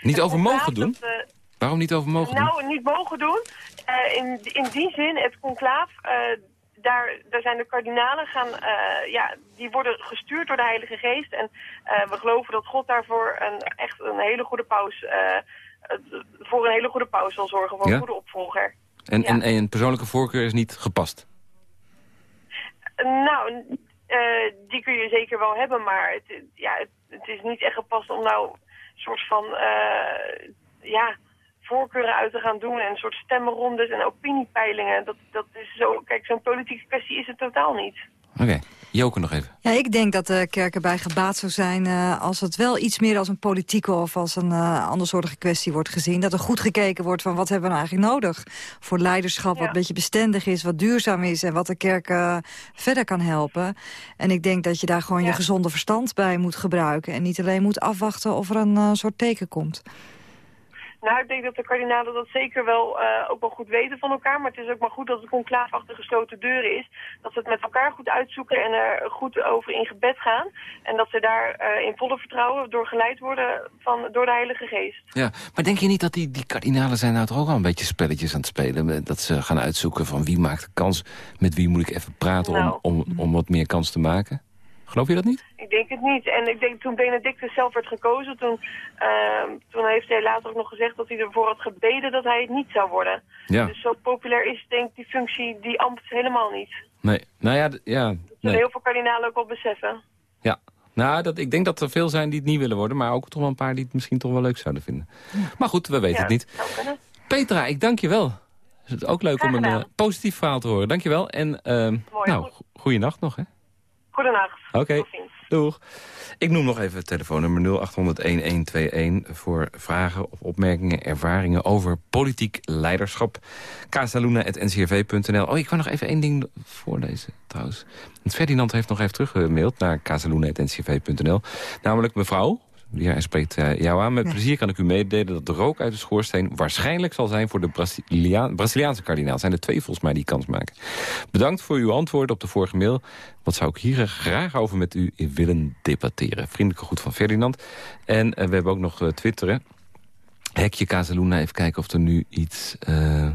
Speaker 3: Niet over mogen doen? Dat, Waarom niet over mogen
Speaker 7: nou,
Speaker 3: doen?
Speaker 7: Nou, niet mogen doen. In, in die zin, het conclaaf, daar, daar zijn de kardinalen gaan, ja, die worden gestuurd door de Heilige Geest. En we geloven dat God daarvoor een, echt een hele goede paus, voor een hele goede paus zal zorgen, voor
Speaker 3: ja?
Speaker 7: een goede opvolger.
Speaker 3: En, ja. en, en een persoonlijke voorkeur is niet gepast?
Speaker 7: Nou, die kun je zeker wel hebben, maar het, ja, het, het is niet echt gepast om nou een soort van, ja voorkeuren uit te gaan doen en een soort stemmenrondes en opiniepeilingen. Dat, dat is zo, kijk, zo'n politieke kwestie is het totaal niet.
Speaker 3: Oké, okay. Joke nog even.
Speaker 4: Ja, ik denk dat de kerk erbij gebaat zou zijn uh, als het wel iets meer als een politieke of als een uh, andersoortige kwestie wordt gezien. Dat er goed gekeken wordt van wat hebben we nou eigenlijk nodig voor leiderschap, ja. wat een beetje bestendig is, wat duurzaam is en wat de kerk uh, verder kan helpen. En ik denk dat je daar gewoon ja. je gezonde verstand bij moet gebruiken en niet alleen moet afwachten of er een soort teken komt.
Speaker 7: Nou, ik denk dat de kardinalen dat zeker wel uh, ook wel goed weten van elkaar. Maar het is ook maar goed dat het conclaaf achter gesloten deuren is. Dat ze het met elkaar goed uitzoeken en er goed over in gebed gaan. En dat ze daar uh, in volle vertrouwen door geleid worden van, door de Heilige Geest.
Speaker 3: Ja, maar denk je niet dat die, die kardinalen zijn nou toch ook al een beetje spelletjes aan het spelen? Dat ze gaan uitzoeken van wie maakt de kans, met wie moet ik even praten nou. om, om, om wat meer kans te maken? Geloof je dat niet?
Speaker 7: Ik denk het niet. En ik denk toen Benedictus zelf werd gekozen, toen, uh, toen heeft hij later ook nog gezegd dat hij ervoor had gebeden dat hij het niet zou worden.
Speaker 3: Ja.
Speaker 7: Dus zo populair is denk ik die functie, die ambt helemaal niet.
Speaker 3: Nee, nou ja... ja
Speaker 7: dat zullen heel veel kardinalen ook wel beseffen.
Speaker 3: Ja, nou, dat, ik denk dat er veel zijn die het niet willen worden, maar ook toch wel een paar die het misschien toch wel leuk zouden vinden. Maar goed, we weten
Speaker 7: ja,
Speaker 3: het niet. Petra, ik dank je wel. Het is ook leuk om een uh, positief verhaal te horen. Dank je wel. En uh,
Speaker 7: Mooi,
Speaker 3: nou, goeienacht nog, hè?
Speaker 7: Goedenacht.
Speaker 3: Oké, okay. Doeg. Ik noem nog even het telefoonnummer 0800-1121... voor vragen of opmerkingen, ervaringen over politiek leiderschap. casaluna.ncrv.nl Oh, ik kan nog even één ding voorlezen trouwens. Want Ferdinand heeft nog even teruggemaild naar casaluna.ncrv.nl. Namelijk mevrouw, ja, hij spreekt uh, jou aan. Met
Speaker 4: Ja.
Speaker 3: plezier kan ik u meedelen dat de rook uit de schoorsteen... waarschijnlijk zal zijn voor de Brazilia Braziliaanse kardinaal. zijn er twee volgens mij die kans maken. Bedankt voor uw antwoord op de vorige mail. Wat zou ik hier graag over met u willen debatteren? Vriendelijke groet van Ferdinand. En eh, we hebben ook nog eh, twitteren. Hekje Casaluna, even kijken of er nu iets... eh,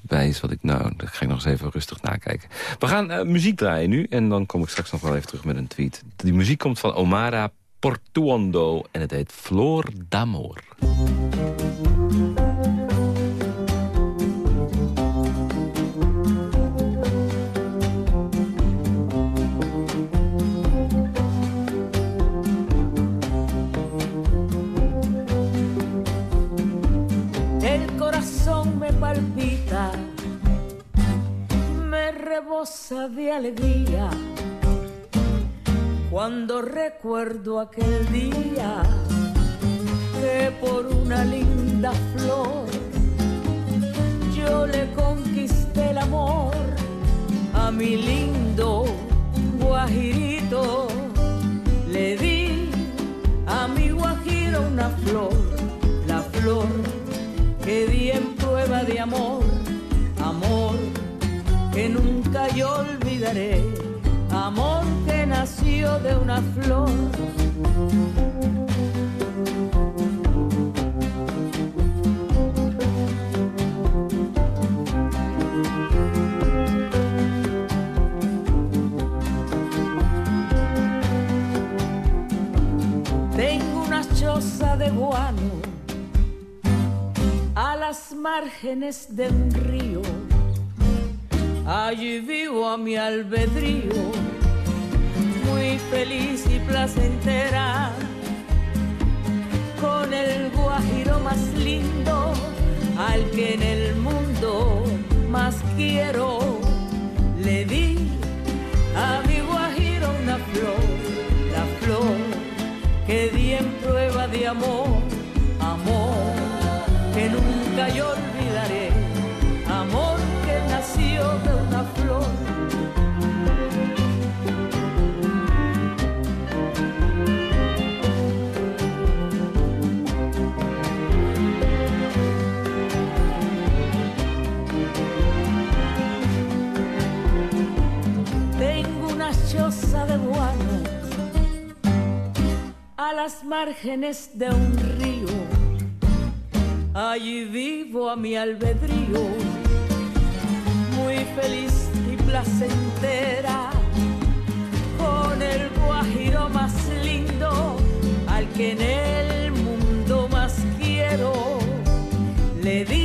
Speaker 3: bij is wat ik... Nou, dat ga ik nog eens even rustig nakijken. We gaan eh, muziek draaien nu. En dan kom ik straks nog wel even terug met een tweet. Die muziek komt van Omara Portuondo. En het heet Flor d'Amor.
Speaker 8: Palpita, me rebosa de alegría cuando recuerdo aquel día que por una linda flor yo le conquisté el amor a mi lindo guajirito. Le di a mi guajiro una flor, la flor que di en prueba de amor, amor que nunca yo olvidaré, amor que nació de una flor. Tengo una choza de guano a las márgenes de un río. Allí vivo a mi albedrío, muy feliz y placentera, con el guajiro más lindo, al que en el mundo más quiero. Le di a mi guajiro una flor, la flor que di en prueba de amor, amor que nunca yo olvidaré, amor que nació de una flor. A las márgenes de un río. Allí vivo a mi albedrío, muy feliz y placentera, con el guajiro más lindo, al que en el mundo más quiero. Le di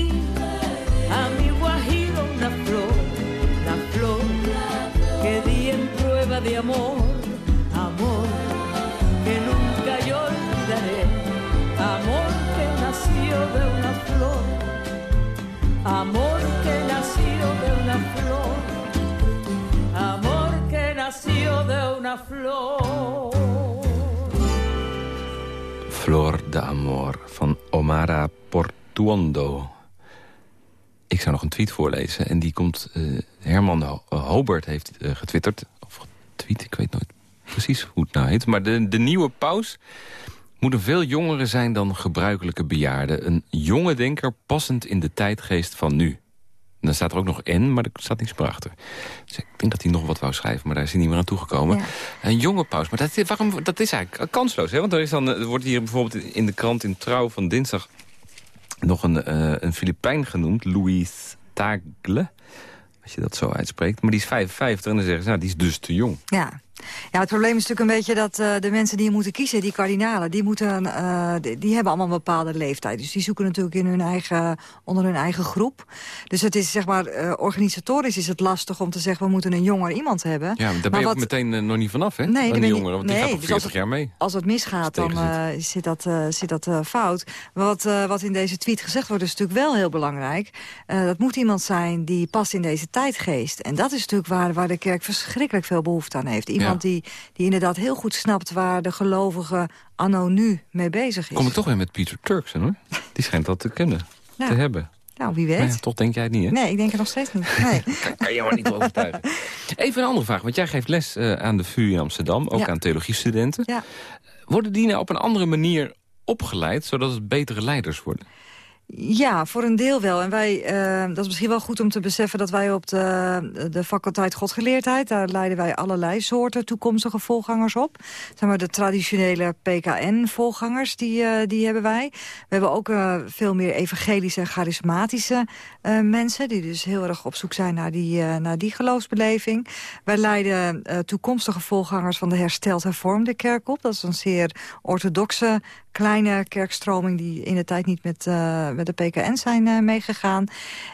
Speaker 8: amor que nació de una flor, amor que nació de una flor. Flor
Speaker 3: de Amor van Omara Portuondo. Ik zou nog een tweet voorlezen. En die komt... eh, Herman Ho- Hobert heeft eh, getwitterd. Of getweet, ik weet nooit precies hoe het nou heet. Maar de, de nieuwe paus moet een veel jongere zijn dan gebruikelijke bejaarden. Een jonge denker passend in de tijdgeest van nu. En dan staat er ook nog N, maar er staat niks meer achter. Dus ik denk dat hij nog wat wou schrijven, maar daar is hij niet meer aan toegekomen.
Speaker 4: Ja.
Speaker 3: Een jonge paus, maar dat, is- waarom, dat is eigenlijk kansloos. Hè? Want er, is dan, er wordt hier bijvoorbeeld in de krant in Trouw van dinsdag... nog een, eh, een Filipijn genoemd, Luis Tagle. Als je dat zo uitspreekt. Maar die is 55 en dan zeggen ze, nou, die is dus te jong.
Speaker 4: Ja. Ja, het probleem is natuurlijk een beetje dat eh, de mensen die je moeten kiezen, die kardinalen, die, moeten, eh, die, die hebben allemaal een bepaalde leeftijd. Dus die zoeken natuurlijk in hun eigen, onder hun eigen groep. Dus het is zeg maar, eh, organisatorisch is het lastig om te zeggen, we moeten een jonger iemand hebben.
Speaker 3: Ja, maar daar ben je ook
Speaker 4: wat-
Speaker 3: meteen eh, nog niet vanaf, hè?
Speaker 4: Nee,
Speaker 3: die
Speaker 4: je-
Speaker 3: jongeren, want die
Speaker 4: nee,
Speaker 3: gaat nog
Speaker 4: dus als
Speaker 3: 40 jaar mee.
Speaker 4: Als het misgaat, dan zit dat, zit dat fout. Maar wat, wat in deze tweet gezegd wordt, is natuurlijk wel heel belangrijk. Dat moet iemand zijn die past in deze tijdgeest. En dat is natuurlijk waar, waar de kerk verschrikkelijk veel behoefte aan heeft. Iemand Die, die inderdaad heel goed snapt waar de gelovige anno nu mee bezig is.
Speaker 3: Kom ik toch weer met Peter Turksen, hoor. Die schijnt dat te kunnen, te hebben.
Speaker 4: Nou, wie weet.
Speaker 3: ja, toch denk jij het niet, hè?
Speaker 4: Nee, ik denk het nog steeds niet. Nee.
Speaker 3: Kan, kan je maar niet overtuigen. Even een andere vraag, want jij geeft les eh, aan de VU in Amsterdam, ook
Speaker 4: Ja.
Speaker 3: aan theologiestudenten.
Speaker 4: Ja.
Speaker 3: Worden die nou op een andere manier opgeleid, zodat het betere leiders worden?
Speaker 4: Ja, voor een deel wel. En wij, eh, dat is misschien wel goed om te beseffen dat wij op de, de faculteit Godgeleerdheid, daar leiden wij allerlei soorten toekomstige volgangers op. Zeg maar de traditionele PKN-volgangers, die, eh, die hebben wij. We hebben ook eh, veel meer evangelische en charismatische mensen, die dus heel erg op zoek zijn naar die, naar die geloofsbeleving. Wij leiden toekomstige volgangers van de hersteld hervormde kerk op. Dat is een zeer orthodoxe kleine kerkstroming die in de tijd niet met, met de PKN zijn eh, meegegaan.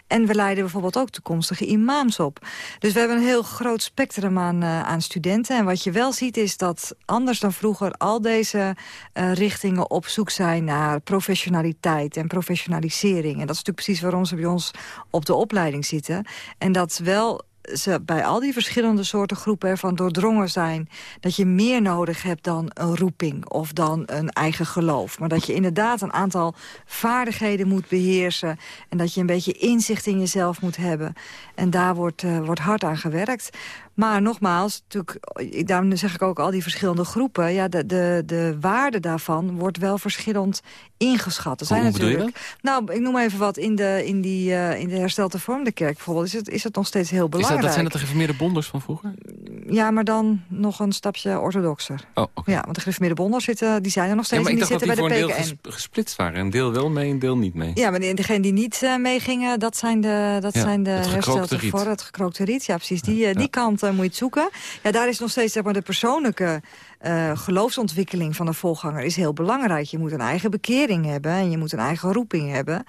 Speaker 4: En we leiden bijvoorbeeld ook toekomstige imams op. Dus we hebben een heel groot spectrum aan, eh, aan studenten. En wat je wel ziet is dat anders dan vroeger al deze eh, richtingen op zoek zijn naar professionaliteit en professionalisering. En dat is natuurlijk precies waarom ze bij ons op de opleiding zitten. En dat wel ze bij al die verschillende soorten groepen ervan doordrongen zijn... dat je meer nodig hebt dan een roeping of dan een eigen geloof. Maar dat je inderdaad een aantal vaardigheden moet beheersen... en dat je een beetje inzicht in jezelf moet hebben. En daar wordt, eh, wordt hard aan gewerkt. Maar nogmaals, natuurlijk, ik- daarom zeg ik ook al die verschillende groepen... Ja, de, de, de waarde daarvan wordt wel verschillend ingeschat. Er zijn
Speaker 3: Hoe bedoel je
Speaker 4: natuurlijk, Nou, ik noem even wat. In de, in die, eh, in de herstelde vormde kerk bijvoorbeeld... is het, is het nog steeds heel
Speaker 3: Is dat,
Speaker 4: belangrijk.
Speaker 3: dat zijn dat de gereformeerde bonders van vroeger?
Speaker 4: Ja, maar dan nog een stapje orthodoxer.
Speaker 3: Oh, oké.
Speaker 4: Ja, want de gereformeerde bonders zitten, die zijn er nog
Speaker 3: Ja,
Speaker 4: steeds
Speaker 3: maar ik
Speaker 4: die
Speaker 3: dacht dat die
Speaker 4: zitten
Speaker 3: voor
Speaker 4: bij
Speaker 3: een
Speaker 4: de
Speaker 3: deel
Speaker 4: PKN.
Speaker 3: ges- gesplitst waren. Een deel wel mee, een deel niet mee.
Speaker 4: Ja, maar de- degenen die niet eh, meegingen, dat zijn de, dat
Speaker 3: Ja,
Speaker 4: zijn de herstelde voor het gekrookte riet. Ja, precies. Die, eh, die
Speaker 3: Ja.
Speaker 4: kant moet je het zoeken. Ja, daar is nog steeds zeg maar, de persoonlijke eh, geloofsontwikkeling van de volganger is heel belangrijk. Je moet een eigen bekering hebben en je moet een eigen roeping hebben.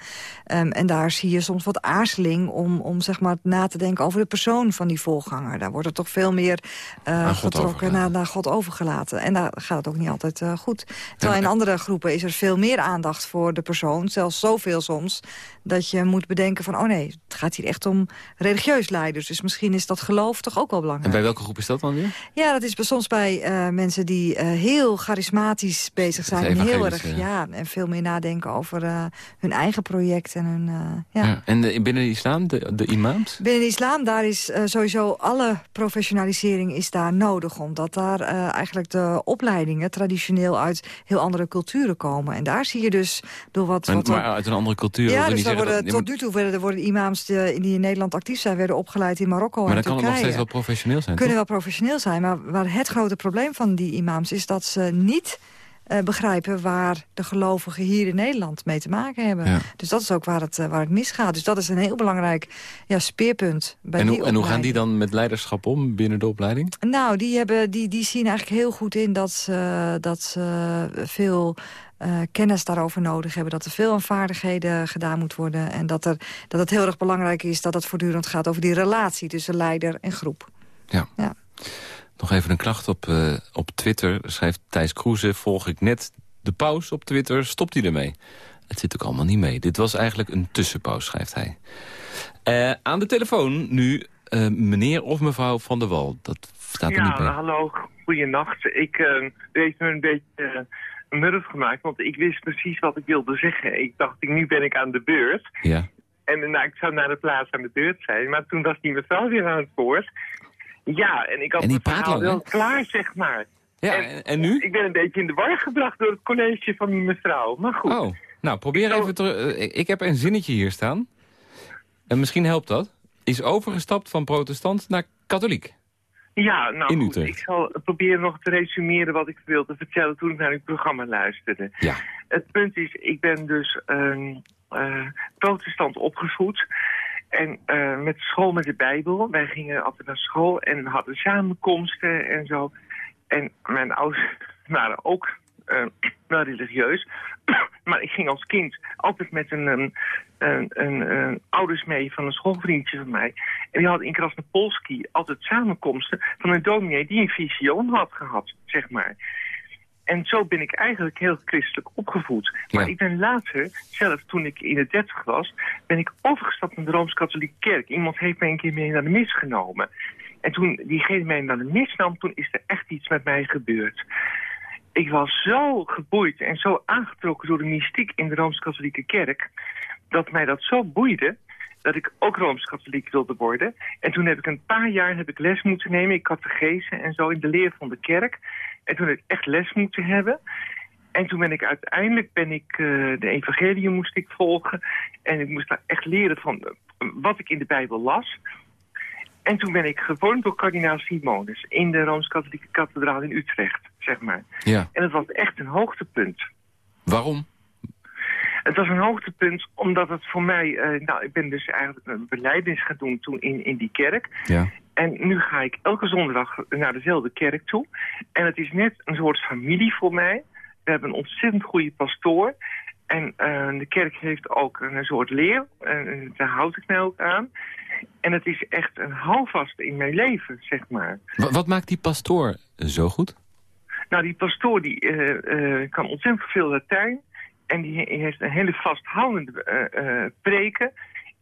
Speaker 4: Ehm, en daar zie je soms wat aarzeling om, om zeg maar, na te denken over de persoon van die volganger. Daar wordt het toch veel meer eh, getrokken naar, naar God overgelaten. En daar gaat het ook niet altijd eh, goed. Terwijl in andere groepen is er veel meer aandacht voor de persoon. Zelfs zoveel soms dat je moet bedenken van... oh nee, het gaat hier echt om religieus leiders. Dus misschien is dat geloof toch ook wel
Speaker 3: En
Speaker 4: belangrijk.
Speaker 3: bij welke groep is dat dan weer?
Speaker 4: Ja, dat is soms bij mensen mensen die eh, heel charismatisch bezig zijn. En heel erg,
Speaker 3: ja.
Speaker 4: ja, en veel meer nadenken over eh, hun eigen project. En hun, eh, ja.
Speaker 3: Ja. En de- binnen de islam, de, de imams?
Speaker 4: Binnen de islam, daar is sowieso alle professionalisering is daar nodig. Omdat daar eigenlijk de opleidingen traditioneel uit heel andere culturen komen. En daar zie je dus door wat...
Speaker 3: En,
Speaker 4: wat
Speaker 3: maar uit een andere cultuur.
Speaker 4: ja, dus worden,
Speaker 3: dat-
Speaker 4: tot nu toe werden, er worden imams die, die in Nederland actief zijn... werden opgeleid in Marokko
Speaker 3: Maar
Speaker 4: en
Speaker 3: dan kan het nog steeds wel professioneel zijn,
Speaker 4: kunnen
Speaker 3: toch?
Speaker 4: wel professioneel zijn, maar waar het grote probleem van die imams is dat ze niet eh, begrijpen waar de gelovigen hier in Nederland mee te maken hebben.
Speaker 3: Ja.
Speaker 4: Dus dat is ook waar het, eh, waar het misgaat. Dus dat is een heel belangrijk ja, speerpunt bij
Speaker 3: En
Speaker 4: die
Speaker 3: hoe, en hoe gaan die dan met leiderschap om binnen de opleiding?
Speaker 4: Nou, die, hebben, die, die zien eigenlijk heel goed in dat ze, dat ze veel eh, kennis daarover nodig hebben. Dat er veel aan vaardigheden gedaan moet worden. En dat, er, dat het heel erg belangrijk is dat het voortdurend gaat over die relatie tussen leider en groep.
Speaker 3: Ja.
Speaker 4: Ja.
Speaker 3: Nog even een klacht op, eh, op Twitter. Schrijft Thijs Kroeze, volg ik net de pauze op Twitter. Stopt hij ermee? Het zit ook allemaal niet mee. Dit was eigenlijk een tussenpauze, schrijft hij. Eh, aan de telefoon nu eh, meneer of mevrouw Van der Wal. Dat staat er
Speaker 9: ja,
Speaker 3: niet bij.
Speaker 9: hallo, goeienacht. Ik eh, u heeft me een beetje uh, murf gemaakt, want ik wist precies wat ik wilde zeggen. Ik dacht, nu ben ik aan de beurt.
Speaker 3: Ja.
Speaker 9: En nou, ik zou naar de plaats aan de beurt zijn, maar toen was die mevrouw weer aan het woord. Ja, en ik had
Speaker 3: En die
Speaker 9: het verhaal wel klaar, zeg maar.
Speaker 3: Ja, en, en nu?
Speaker 9: Ik ben een beetje in de war gebracht door het college van die mevrouw, maar goed.
Speaker 3: Oh, nou probeer even terug. eh, ik- heb een zinnetje hier staan. En misschien helpt dat. Is overgestapt van protestant naar katholiek.
Speaker 9: Ja, nou goed, ik zal proberen nog te resumeren wat ik wilde vertellen toen ik naar uw programma luisterde.
Speaker 3: Ja.
Speaker 9: Het punt is, ik ben dus ehm, eh, protestant opgevoed. En eh, met school met de Bijbel. Wij gingen altijd naar school en hadden samenkomsten en zo. En mijn ouders waren ook eh, wel religieus. maar ik ging als kind altijd met een, een, een, ouders mee van een schoolvriendje van mij. En die hadden in Krasnopolski altijd samenkomsten van een dominee die een visioen had gehad, zeg maar. En zo ben ik eigenlijk heel christelijk opgevoed. Maar
Speaker 3: Ja.
Speaker 9: ik ben later, zelf toen ik in de dertig was, ben ik overgestapt naar de Rooms-Katholieke Kerk. Iemand heeft mij een keer mee naar de mis genomen. En toen diegene mij naar de mis nam, toen is er echt iets met mij gebeurd. Ik was zo geboeid en zo aangetrokken door de mystiek in de Rooms-Katholieke Kerk... dat mij dat zo boeide dat ik ook Rooms-Katholiek wilde worden. En toen heb ik een paar jaar heb ik les moeten nemen. Ik catechezen en zo in de leer van de kerk. En toen heb ik echt les moeten hebben. En toen ben ik uiteindelijk, ben ik, eh, de evangelie moest ik volgen. En ik moest daar echt leren van eh, wat ik in de Bijbel las. En toen ben ik gevormd door kardinaal Simonus in de Rooms-Katholieke kathedraal in Utrecht, zeg maar.
Speaker 3: Ja.
Speaker 9: En het was echt een hoogtepunt.
Speaker 3: Waarom?
Speaker 9: Het was een hoogtepunt omdat het voor mij... eh, nou, ik ben dus eigenlijk een beleidnis gaan doen toen in, in die kerk.
Speaker 3: Ja.
Speaker 9: En nu ga ik elke zondag naar dezelfde kerk toe. En het is net een soort familie voor mij. We hebben een ontzettend goede pastoor. En eh, de kerk heeft ook een soort leer. En daar houd ik mij ook aan. En het is echt een houvast in mijn leven, zeg maar.
Speaker 3: Wa- wat maakt die pastoor zo goed?
Speaker 9: Nou, die pastoor die, eh, eh, kan ontzettend veel Latijn. En die he- heeft een hele vasthoudende preken.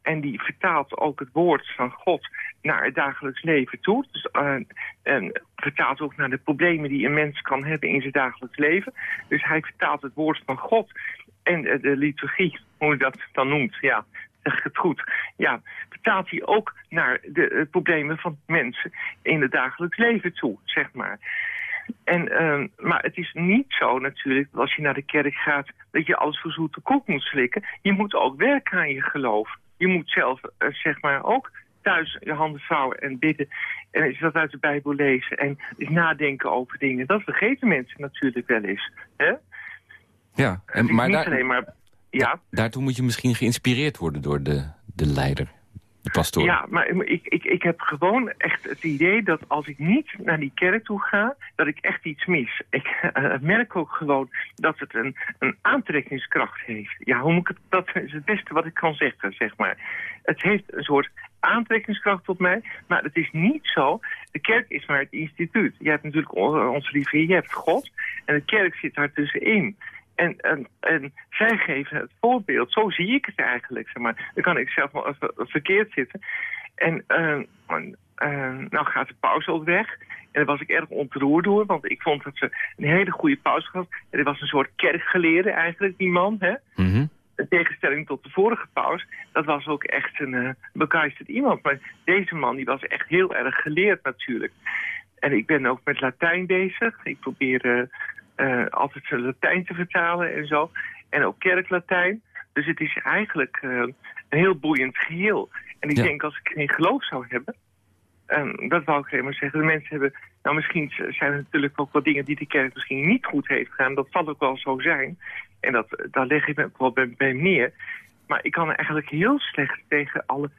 Speaker 9: En die vertaalt ook het woord van God naar het dagelijks leven toe. Dus, eh, en vertaalt ook naar de problemen die een mens kan hebben in zijn dagelijks leven. Dus hij vertaalt het woord van God en eh, de liturgie, hoe je dat dan noemt. Ja, zeg ik het goed. Ja, vertaalt hij ook naar de eh, problemen van mensen in het dagelijks leven toe, zeg maar. En, ehm, maar het is niet zo natuurlijk, als je naar de kerk gaat, dat je alles voor zoete koek moet slikken. Je moet ook werken aan je geloof. Je moet zelf, zeg maar, ook thuis je handen vouwen en bidden. En eens dat uit de Bijbel lezen en eens nadenken over dingen. Dat vergeten mensen natuurlijk wel eens. Hè?
Speaker 3: Ja, en,
Speaker 9: is
Speaker 3: maar daar,
Speaker 9: alleen maar... Ja,
Speaker 3: daartoe moet je misschien geïnspireerd worden door de, de leider, de pastoor.
Speaker 9: Ja, maar ik, ik, ik heb gewoon echt het idee dat als ik niet naar die kerk toe ga, dat ik echt iets mis. Ik eh, merk ook gewoon dat het een, een aantrekkingskracht heeft. Ja, hoe moet ik het, dat is het beste wat ik kan zeggen, zeg maar. Het heeft een soort aantrekkingskracht op mij, maar het is niet zo. De kerk is maar het instituut. Je hebt natuurlijk onze lieve je hebt God en de kerk zit daar tussenin. En, en, en zij geven het voorbeeld. Zo zie ik het eigenlijk. Zeg maar. Dan kan ik zelf wel verkeerd zitten. En, eh, nou gaat de paus ook weg. En daar was ik erg ontroerd door, want ik vond dat ze een hele goede paus had. En hij was een soort kerkgeleerde eigenlijk, die man. Hè?
Speaker 3: Mhm.
Speaker 9: In tegenstelling tot de vorige paus, dat was ook echt een uh, begeisterd iemand. Maar deze man die was echt heel erg geleerd natuurlijk. En ik ben ook met Latijn bezig. Ik probeer uh, uh, altijd Latijn te vertalen en zo. En ook kerklatijn. Dus het is eigenlijk een heel boeiend geheel. En ik
Speaker 3: Ja.
Speaker 9: denk als ik geen geloof zou hebben... En dat wou ik alleen maar zeggen. De mensen hebben... Nou, misschien zijn er natuurlijk ook wel dingen die de kerk misschien niet goed heeft gedaan. Dat zal ook wel zo zijn. En dat, daar leg ik me bij, neer. Maar ik kan eigenlijk heel slecht tegen alle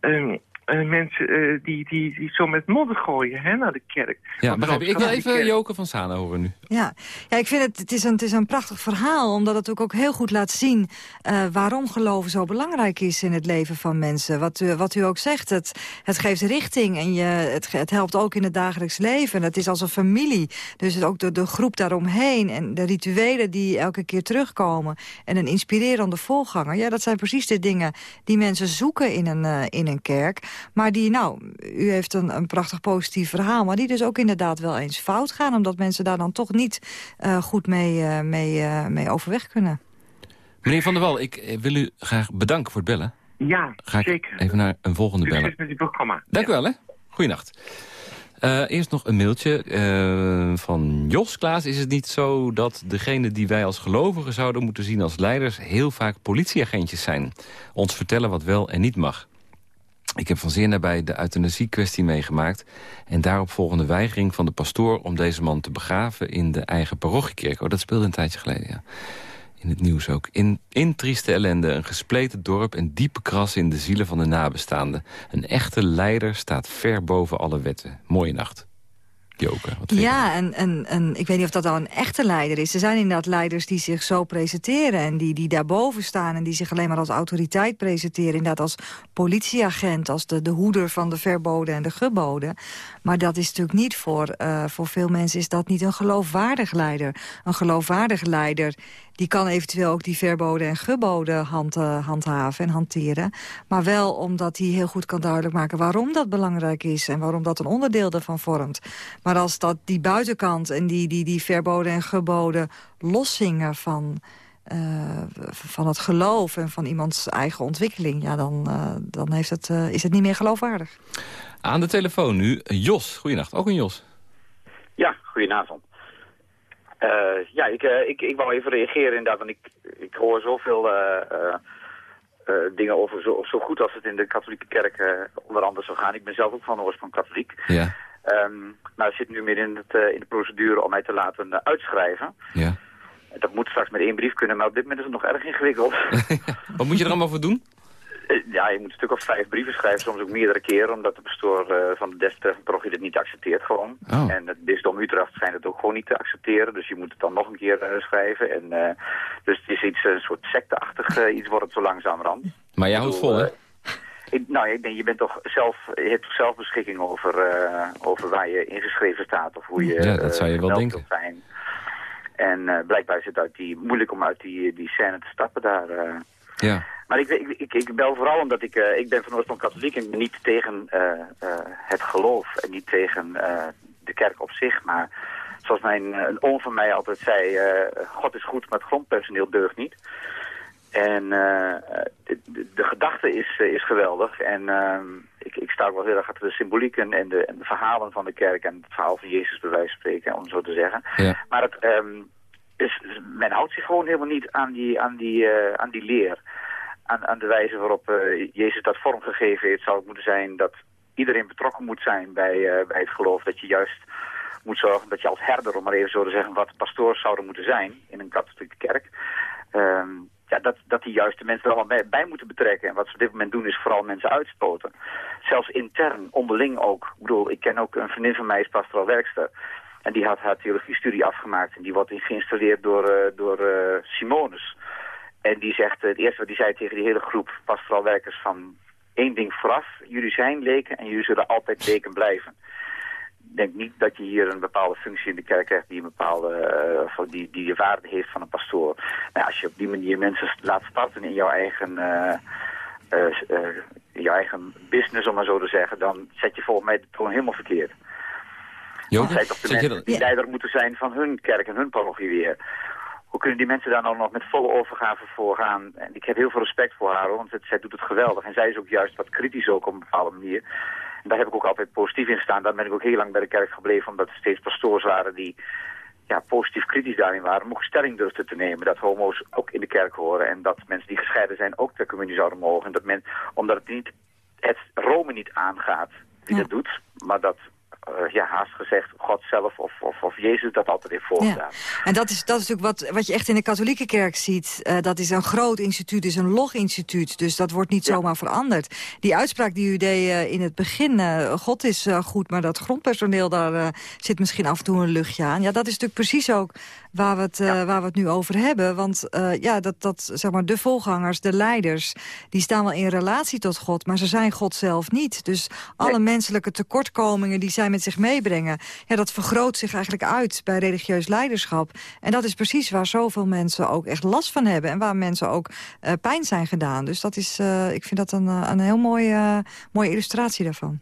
Speaker 9: ehm, eh, mensen eh, die, die, die zo met modder gooien hè, naar de kerk.
Speaker 3: Ja, begrijp ik. Ik wil even Joke van Sana horen nu.
Speaker 4: Ja, ja ik vind het, het, is een, het is een prachtig verhaal, omdat het ook, ook heel goed laat zien eh, waarom geloven zo belangrijk is in het leven van mensen. Wat u, wat u ook zegt, het, het geeft richting en je, het, het helpt ook in het dagelijks leven. Het is als een familie, dus het ook de, de groep daaromheen en de rituelen die elke keer terugkomen en een inspirerende voorganger. Ja, dat zijn precies de dingen die mensen zoeken in een, in een kerk. Maar die, nou, u heeft een, een prachtig positief verhaal, maar die dus ook inderdaad wel eens fout gaan, omdat mensen daar dan toch niet eh, goed mee, eh, mee, eh, mee overweg kunnen.
Speaker 3: Meneer Van der Wal, ik wil u graag bedanken voor het bellen.
Speaker 9: Ja,
Speaker 3: Ga ik
Speaker 9: zeker.
Speaker 3: even naar een volgende bellen.
Speaker 9: Succes met die programma.
Speaker 3: Dank u wel, hè. Goeienacht. Eh, eerst nog een mailtje eh, van Jos Klaas. Is het niet zo dat degene die wij als gelovigen zouden moeten zien als leiders... heel vaak politieagentjes zijn? Ons vertellen wat wel en niet mag. Ik heb van zeer nabij de euthanasie-kwestie meegemaakt... en daarop volgende weigering van de pastoor om deze man te begraven... in de eigen parochiekerk. Oh, dat speelde een tijdje geleden, ja. In het nieuws ook. In, in trieste ellende, een gespleten dorp en diepe krassen in de zielen van de nabestaanden. Een echte leider staat ver boven alle wetten. Mooie nacht. Joke, wat vind je?
Speaker 4: Ja, en, en, en ik weet niet of dat nou een echte leider is. Er zijn inderdaad leiders die zich zo presenteren... en die, die daarboven staan en die zich alleen maar als autoriteit presenteren. Inderdaad als politieagent, als de, de hoeder van de verboden en de geboden. Maar dat is natuurlijk niet voor, eh, voor veel mensen is dat niet een geloofwaardig leider. Een geloofwaardig leider die kan eventueel ook die verboden en geboden hand, eh, handhaven en hanteren. Maar wel omdat hij heel goed kan duidelijk maken waarom dat belangrijk is... en waarom dat een onderdeel daarvan vormt. Maar als dat die buitenkant en die, die, die verboden en geboden loszingen van... eh, van het geloof en van iemands eigen ontwikkeling... Ja, dan, eh, dan heeft het, is het niet meer geloofwaardig.
Speaker 3: Aan de telefoon nu Jos. Goeienacht, ook een Jos.
Speaker 10: Ja, goedenavond. Eh, ja, ik, eh, ik, ik wou even reageren inderdaad, want ik, ik hoor zoveel eh, dingen over zo, zo goed als het in de katholieke kerk onder andere zou gaan. Ik ben zelf ook van oorsprong katholiek.
Speaker 3: Ja,
Speaker 10: Ehm, maar ik zit nu meer in, het, in de procedure om mij te laten uitschrijven.
Speaker 3: ja.
Speaker 10: Dat moet straks met één brief kunnen, maar op dit moment is het nog erg ingewikkeld.
Speaker 3: Wat moet je er allemaal voor doen?
Speaker 10: Eh, ja, je moet een stuk of vijf brieven schrijven, soms ook meerdere keren, omdat de pastoor eh, van de desbetreffende parochie dit niet accepteert gewoon.
Speaker 3: Oh.
Speaker 10: En het bisdom Utrecht schijnt het ook gewoon niet te accepteren, dus je moet het dan nog een keer eh, schrijven. En, dus het is iets, een soort secteachtig iets wordt het zo langzamerhand.
Speaker 3: Maar jij houdt vol, hè?
Speaker 10: Ik, nou, ik denk, je bent toch zelf, je hebt toch zelf beschikking over, over waar je ingeschreven staat of hoe je
Speaker 3: Ja, dat zou je wel denken.
Speaker 10: zijn. En blijkbaar is het uit die, moeilijk om uit die, die scène te stappen daar.
Speaker 3: Ja.
Speaker 10: Maar ik, ik, ik, bel vooral omdat ik, eh, ik ben van oorsprong katholiek en ik ben niet tegen eh, eh, het geloof en niet tegen de kerk op zich. Maar zoals mijn, een oom van mij altijd zei, God is goed, maar het grondpersoneel deugt niet. En de, de, gedachte is, is geweldig. En ehm, ik, ik sta ook wel heel erg achter de symboliek en, en, de, en de verhalen van de kerk en het verhaal van Jezus bij wijze van spreken, om zo te zeggen.
Speaker 3: Ja.
Speaker 10: Maar het, ehm, is, men houdt zich gewoon helemaal niet aan die, aan die, aan die leer. Aan, de wijze waarop eh, Jezus dat vormgegeven heeft, zou het moeten zijn dat iedereen betrokken moet zijn bij, eh, bij het geloof. Dat je juist moet zorgen dat je als herder, om maar even zo te zeggen, wat pastoors zouden moeten zijn in een katholieke kerk. ehm, ja, dat, dat die juiste mensen er allemaal bij, moeten betrekken. En wat ze op dit moment doen is vooral mensen uitstoten. Zelfs intern, onderling ook. Ik bedoel, ik ken ook een vriendin van mij, is pastoraal werkster. En die had haar theologie-studie afgemaakt. En die wordt geïnstalleerd door, eh, door eh, Simonus. En die zegt, eh, het eerste wat die zei tegen die hele groep pastoraal werkers van... één ding vooraf, jullie zijn leken en jullie zullen altijd leken blijven. Ik denk niet dat je hier een bepaalde functie in de kerk hebt die een bepaalde eh, van die, die de waarde heeft van een pastoor. Nou, als je op die manier mensen laat starten in jouw eigen eh, eh, eh, je eigen business, om maar zo te zeggen, dan zet je volgens mij het gewoon helemaal verkeerd.
Speaker 3: Joke,
Speaker 10: Dan zijn toch de mensen
Speaker 3: dat-
Speaker 10: die leider moeten zijn van hun kerk en hun parochie weer. Hoe kunnen die mensen daar nou nog met volle overgave voor gaan? En ik heb heel veel respect voor haar, hoor, want het, zij doet het geweldig. En zij is ook juist wat kritisch ook op een bepaalde manier. En daar heb ik ook altijd positief in gestaan. Daar ben ik ook heel lang bij de kerk gebleven, omdat er steeds pastoors waren die ja, positief kritisch daarin waren. Ook stelling durfden te nemen dat homo's ook in de kerk horen. En dat mensen die gescheiden zijn ook de communie zouden mogen. En dat men, omdat het niet, het Rome niet aangaat wie dat doet, maar dat, eh, ja, haast gezegd, God zelf of, of, of Jezus dat altijd heeft voorgedaan.
Speaker 4: En dat is, dat is natuurlijk wat, wat je echt in de katholieke kerk ziet. Eh, dat is een groot instituut, is een log-instituut. Dus dat wordt niet zomaar veranderd. Die uitspraak die u deed eh, in het begin, God is goed... maar dat grondpersoneel, daar zit misschien af en toe een luchtje aan. Ja, dat is natuurlijk precies ook waar we het, eh, waar we het nu over hebben. Want eh, ja, dat, dat, zeg maar, de voorgangers, de leiders... die staan wel in relatie tot God, maar ze zijn God zelf niet. Dus alle menselijke tekortkomingen die zij met zich meebrengen... Ja, dat vergroot zich eigenlijk uit bij religieus leiderschap. En dat is precies waar zoveel mensen ook echt last van hebben... en waar mensen ook eh, pijn zijn gedaan. Dus dat is, ik vind dat een, een heel mooie, mooie illustratie daarvan.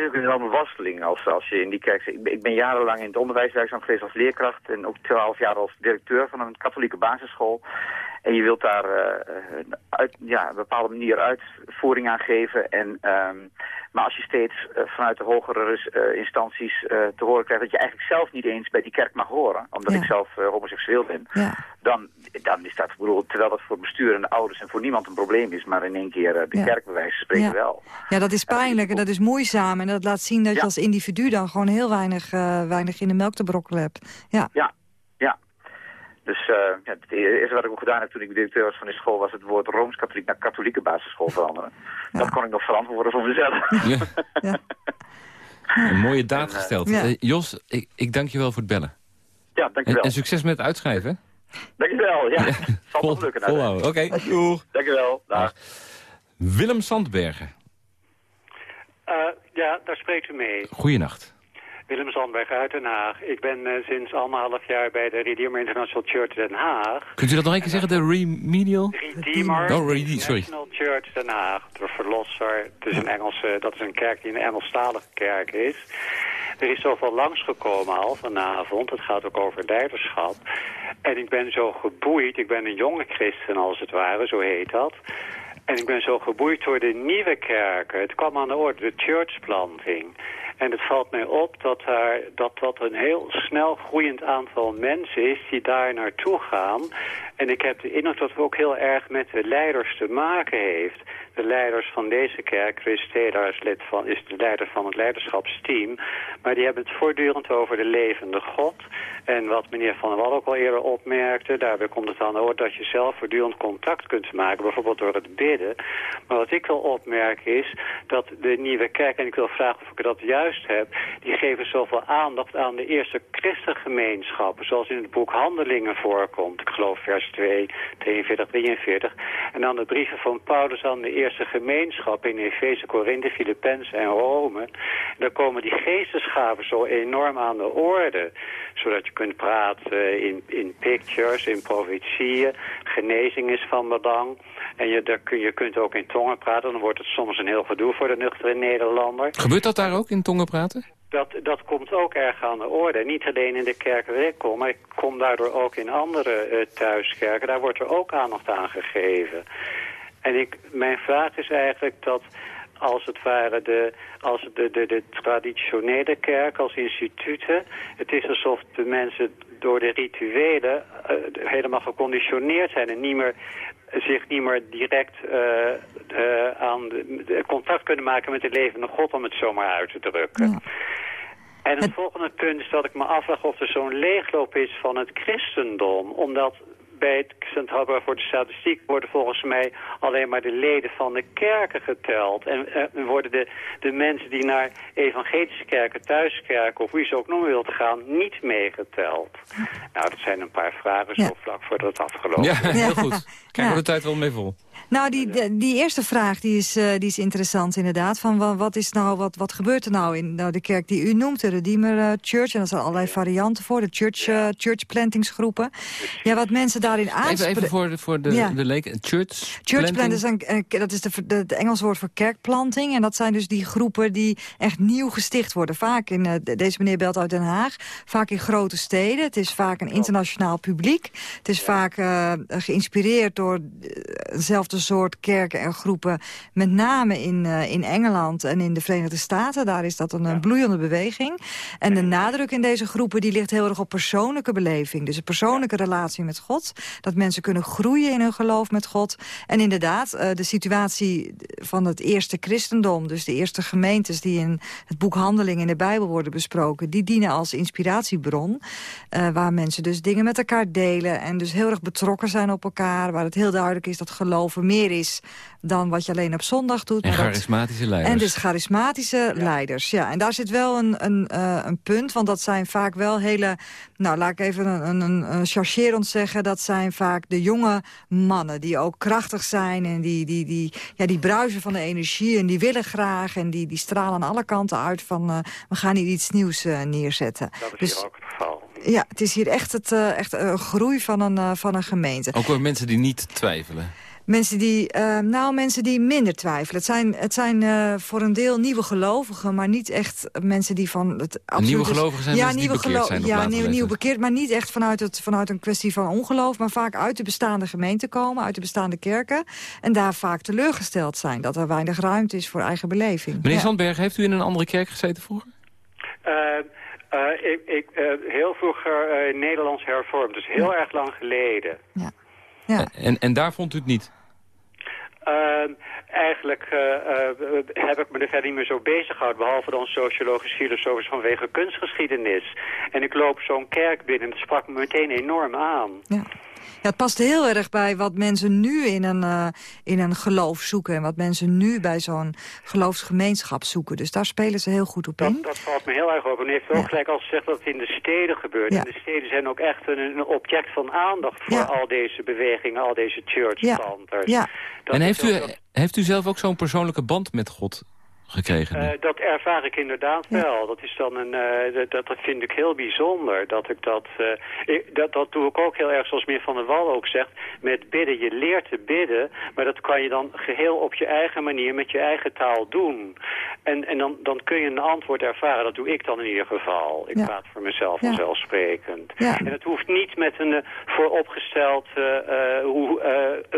Speaker 10: Ook een enorme als, als je in die kerk zit. Ik ben, ik ben jarenlang in het onderwijs werkzaam geweest als leerkracht... en ook twaalf jaar als directeur van een katholieke basisschool. En je wilt daar eh, uit, ja, een bepaalde manier uitvoering aan geven. En, ehm, maar als je steeds eh, vanuit de hogere instanties te horen krijgt... dat je eigenlijk zelf niet eens bij die kerk mag horen... omdat
Speaker 4: Ja.
Speaker 10: ik zelf homoseksueel ben...
Speaker 4: Ja.
Speaker 10: Dan, dan is dat, bedoel, terwijl dat voor bestuur en de ouders en voor niemand een probleem is... maar in één keer de
Speaker 4: Ja.
Speaker 10: kerk bij wijze van spreken wel.
Speaker 4: Ja, dat is pijnlijk en dat is moeizaam. En dat laat zien dat je als individu dan gewoon heel weinig, weinig in de melk te brokkelen hebt. Ja,
Speaker 10: ja. Dus eh, ja, het eerste wat ik ook gedaan heb toen ik directeur was van die school... was het woord Rooms-Katholiek naar katholieke basisschool veranderen. Dat kon ik nog verantwoorden voor mezelf.
Speaker 3: Ja. Een mooie daad gesteld.
Speaker 10: ja.
Speaker 3: Eh, Jos, ik, ik dank je wel voor het bellen.
Speaker 10: Ja,
Speaker 3: En,
Speaker 10: dankjewel.
Speaker 3: en succes met het uitschrijven. hè?
Speaker 10: Dankjewel, ja. Zal
Speaker 3: Vol-
Speaker 10: lukken.
Speaker 3: volhouden. Oké, doeg.
Speaker 10: Dankjewel. Dag.
Speaker 3: Willem Sandbergen,
Speaker 11: Eh, ja, daar spreekt u mee.
Speaker 3: goeienacht.
Speaker 11: Willem Zandberg uit Den Haag. Ik ben eh, sinds anderhalf jaar bij de Redeemer International Church Den Haag.
Speaker 3: Kunt u dat nog een keer zeggen, de remedial?
Speaker 11: Redeemer
Speaker 3: Oh.
Speaker 11: International Church Den Haag. De Verlosser. Het is een Engelse, dat is een kerk die een Engelstalige kerk is. Er is zoveel langsgekomen al vanavond. Het gaat ook over leiderschap. En ik ben zo geboeid. Ik ben een jonge christen als het ware, zo heet dat. En ik ben zo geboeid door de nieuwe kerken. Het kwam aan de orde, de churchplanting. En het valt mij op dat, daar, dat dat een heel snel groeiend aantal mensen is die daar naartoe gaan. En ik heb de indruk dat het ook heel erg met de leiders te maken heeft. De leiders van deze kerk, Chris is, lid van, is de leider van het leiderschapsteam. Maar die hebben het voortdurend over de levende God. En wat meneer Van der Wal ook al eerder opmerkte, daarbij komt het aan de dat je zelf voortdurend contact kunt maken, bijvoorbeeld door het bidden. Maar wat ik wil opmerken is dat de nieuwe kerk, en ik wil vragen of ik dat juist die geven zoveel aandacht aan de eerste christengemeenschappen, zoals in het boek Handelingen voorkomt. Ik geloof vers 2, 42, 43. En dan de brieven van Paulus aan de eerste gemeenschap in Efeze, Korinthe, Filippenzen en Rome. Daar komen die geestesgaven zo enorm aan de orde, zodat je kunt praten in, in pictures, in profetieën. Genezing is van belang. En je, daar kun, je kunt ook in tongen praten. Dan wordt het soms een heel gedoe voor de nuchtere Nederlander.
Speaker 3: Gebeurt dat daar ook in tongen praten?
Speaker 11: Dat, dat komt ook erg aan de orde. Niet alleen in de kerk waar ik kom, maar ik kom daardoor ook in andere eh, thuiskerken. Daar wordt er ook aandacht aan gegeven. En ik, mijn vraag is eigenlijk dat als het ware de, als de, de, de traditionele kerk als instituten... het is alsof de mensen door de rituelen eh, helemaal geconditioneerd zijn... en niet meer, zich niet meer direct eh, aan de, de contact kunnen maken met de levende God... om het zomaar uit te drukken. En het volgende punt is dat ik me afvraag of er zo'n leegloop is van het christendom. Omdat bij het Centraal Bureau voor de Statistiek worden volgens mij alleen maar de leden van de kerken geteld. En eh, worden de, de mensen die naar evangelische kerken, thuiskerken of hoe je ze ook noemen wilt gaan, niet meegeteld. Nou, dat zijn een paar vragen zo vlak voordat het afgelopen
Speaker 3: Ja,
Speaker 11: is.
Speaker 3: heel goed. Krijgen we de tijd wel mee vol.
Speaker 4: Nou, die, die eerste vraag die is, eh, die is interessant inderdaad. Van wa- wat, is nou, wat, wat gebeurt er nou in nou, de kerk die u noemt, de Redeemer eh, Church? En daar zijn allerlei varianten voor, de church, eh, church plantingsgroepen. Ja, wat mensen daarin aanspreken...
Speaker 3: even voor de, voor de,
Speaker 4: Ja.
Speaker 3: de leken. Church,
Speaker 4: Church
Speaker 3: planting?
Speaker 4: plant is, een, dat is de, de, het Engels woord voor kerkplanting. En dat zijn dus die groepen die echt nieuw gesticht worden. Vaak in, de- deze meneer belt uit Den Haag. Vaak in grote steden. Het is vaak een internationaal publiek. Het is vaak geïnspireerd door eh, soort kerken en groepen. Met name in, eh, in Engeland en in de Verenigde Staten. Daar is dat een bloeiende beweging. En de nadruk in deze groepen die ligt heel erg op persoonlijke beleving. Dus een persoonlijke relatie met God. Dat mensen kunnen groeien in hun geloof met God. En inderdaad, eh, de situatie van het eerste christendom... dus de eerste gemeentes die in het boek Handelingen in de Bijbel worden besproken... die dienen als inspiratiebron. eh, waar mensen dus dingen met elkaar delen... en dus heel erg betrokken zijn op elkaar. Waar het heel duidelijk is dat geloven meer is... dan wat je alleen op zondag doet.
Speaker 3: En
Speaker 4: maar dat-
Speaker 3: charismatische leiders.
Speaker 4: en dus charismatische leiders, ja. En daar zit wel een, een, eh, een punt, want dat zijn vaak wel hele... Nou, laat ik even een, een, een, een chargerend zeggen... dat zijn vaak de jonge mannen die ook krachtig zijn... en die, die, die, ja, die bruisen van de energie en die willen graag... en die, die stralen aan alle kanten uit van... eh, we gaan hier iets nieuws eh, neerzetten.
Speaker 11: Dat is
Speaker 4: Dus
Speaker 11: hier ook het geval.
Speaker 4: ja, het is hier echt, het, eh, echt een groei van een, van een gemeente.
Speaker 3: Ook wel mensen die niet twijfelen.
Speaker 4: Mensen die, eh, nou, mensen die minder twijfelen. Het zijn, het zijn eh, voor een deel nieuwe gelovigen, maar niet echt mensen die van het absolute...
Speaker 3: nieuwe gelovigen zijn mensen die bekeerd
Speaker 4: gelo-
Speaker 3: zijn op
Speaker 4: Ja, nieuw, nieuw bekeerd, maar niet echt vanuit, het, vanuit een kwestie van ongeloof... maar vaak uit de bestaande gemeente komen, uit de bestaande kerken... en daar vaak teleurgesteld zijn, dat er weinig ruimte is voor eigen beleving.
Speaker 3: Meneer
Speaker 4: Ja.
Speaker 3: Sandberg, heeft u in een andere kerk gezeten vroeger?
Speaker 11: Eh, eh, ik, ik, eh, heel vroeger eh, Nederlands hervormd, dus heel erg lang geleden.
Speaker 4: Ja.
Speaker 3: En, en daar vond u het niet?
Speaker 11: Ehm, eigenlijk eh, eh, heb ik me er verder niet meer zo bezig gehouden, behalve dan sociologisch, filosofisch vanwege kunstgeschiedenis. En ik loop zo'n kerk binnen en dat sprak me meteen enorm aan.
Speaker 4: Ja, het past heel erg bij wat mensen nu in een, eh, in een geloof zoeken... en wat mensen nu bij zo'n geloofsgemeenschap zoeken. Dus daar spelen ze heel goed op in.
Speaker 11: Dat, dat valt me heel erg op. En u heeft ook gelijk als gezegd dat het in de steden gebeurt.
Speaker 4: Ja.
Speaker 11: En de steden zijn ook echt een, een object van aandacht voor
Speaker 4: Ja.
Speaker 11: al deze bewegingen, al deze church
Speaker 4: Ja.
Speaker 11: planters.
Speaker 4: Ja.
Speaker 3: En heeft u, heeft u zelf ook zo'n persoonlijke band met God gekregen?
Speaker 11: Eh, dat ervaar ik inderdaad wel. Dat is dan een, eh, dat- dat, vind ik heel bijzonder. Dat ik dat, eh, ik- dat, dat doe ik ook heel erg, zoals meneer Van der Wal ook zegt, met bidden. Je leert te bidden, maar dat kan je dan geheel op je eigen manier, met je eigen taal doen. En, en dan, dan kun je een antwoord ervaren. Dat doe ik dan in ieder geval. Ik
Speaker 4: Ja.
Speaker 11: praat voor mezelf
Speaker 4: Ja.
Speaker 11: vanzelfsprekend. En het hoeft niet met een vooropgesteld hoe,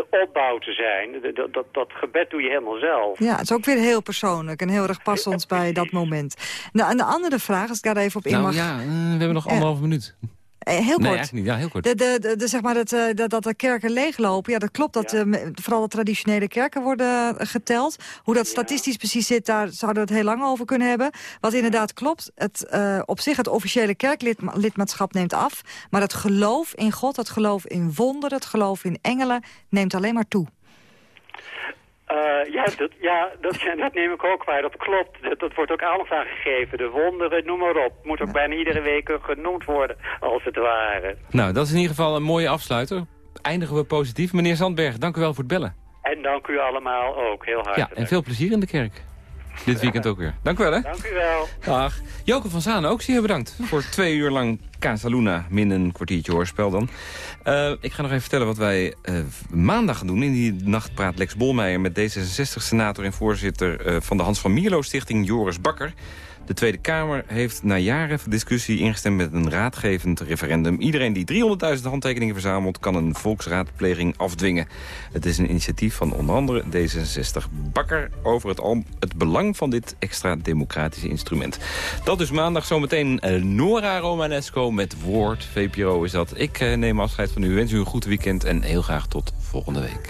Speaker 11: opbouw te zijn. Dat, dat, dat gebed doe je helemaal zelf.
Speaker 4: Ja, het is ook weer heel persoonlijk en heel erg passend bij dat moment. Nou, en de andere vraag, als ik daar even op in
Speaker 3: nou
Speaker 4: mag...
Speaker 3: ja, eh, we hebben nog
Speaker 4: Ja.
Speaker 3: anderhalve minuut.
Speaker 4: Eh, Heel
Speaker 3: Nee,
Speaker 4: kort.
Speaker 3: eigenlijk niet. Ja, heel kort.
Speaker 4: De, de, de, de- zeg maar dat, eh, dat, dat de kerken leeglopen, ja, dat klopt. Dat
Speaker 11: Ja.
Speaker 4: eh, me- vooral de traditionele kerken worden eh, geteld. Hoe dat statistisch precies zit, daar zouden we het heel lang over kunnen hebben. Wat inderdaad klopt, het, eh, op zich het officiële kerklidmaatschap neemt af. Maar het geloof in God, het geloof in wonderen, het geloof in engelen neemt alleen maar toe.
Speaker 11: Eh, ja, dat, ja dat, dat neem ik ook waar. Dat klopt. Dat, dat wordt ook aandacht aan gegeven. De wonderen, noem maar op. Moet ook bijna iedere week genoemd worden, als het ware.
Speaker 3: Nou, dat is in ieder geval een mooie afsluiter. Eindigen we positief. Meneer Zandberg, dank u wel voor het bellen.
Speaker 11: En dank u allemaal ook, heel
Speaker 3: Ja,
Speaker 11: hartelijk.
Speaker 3: en veel plezier in de kerk. Dit weekend ook weer. Dank u wel, hè.
Speaker 11: Dank u wel.
Speaker 3: Dag. Joke van Zanen ook zeer bedankt voor twee uur lang Casa Luna. Min een kwartiertje hoorspel dan. Eh, ik ga nog even vertellen wat wij eh, maandag gaan doen. In die nacht praat Lex Bolmeijer met D66-senator en voorzitter eh, van de Hans van Mierlo Stichting Joris Bakker. De Tweede Kamer heeft na jaren van discussie ingestemd met een raadgevend referendum. Iedereen die 300.000 handtekeningen verzamelt kan een volksraadpleging afdwingen. Het is een initiatief van onder andere D66 Bakker over het, het belang van dit extra democratische instrument. Dat is maandag zometeen eh, Nora Romanesco met Woord. VPRO is dat. Ik eh, neem afscheid van u, wens u een goed weekend en heel graag tot volgende week.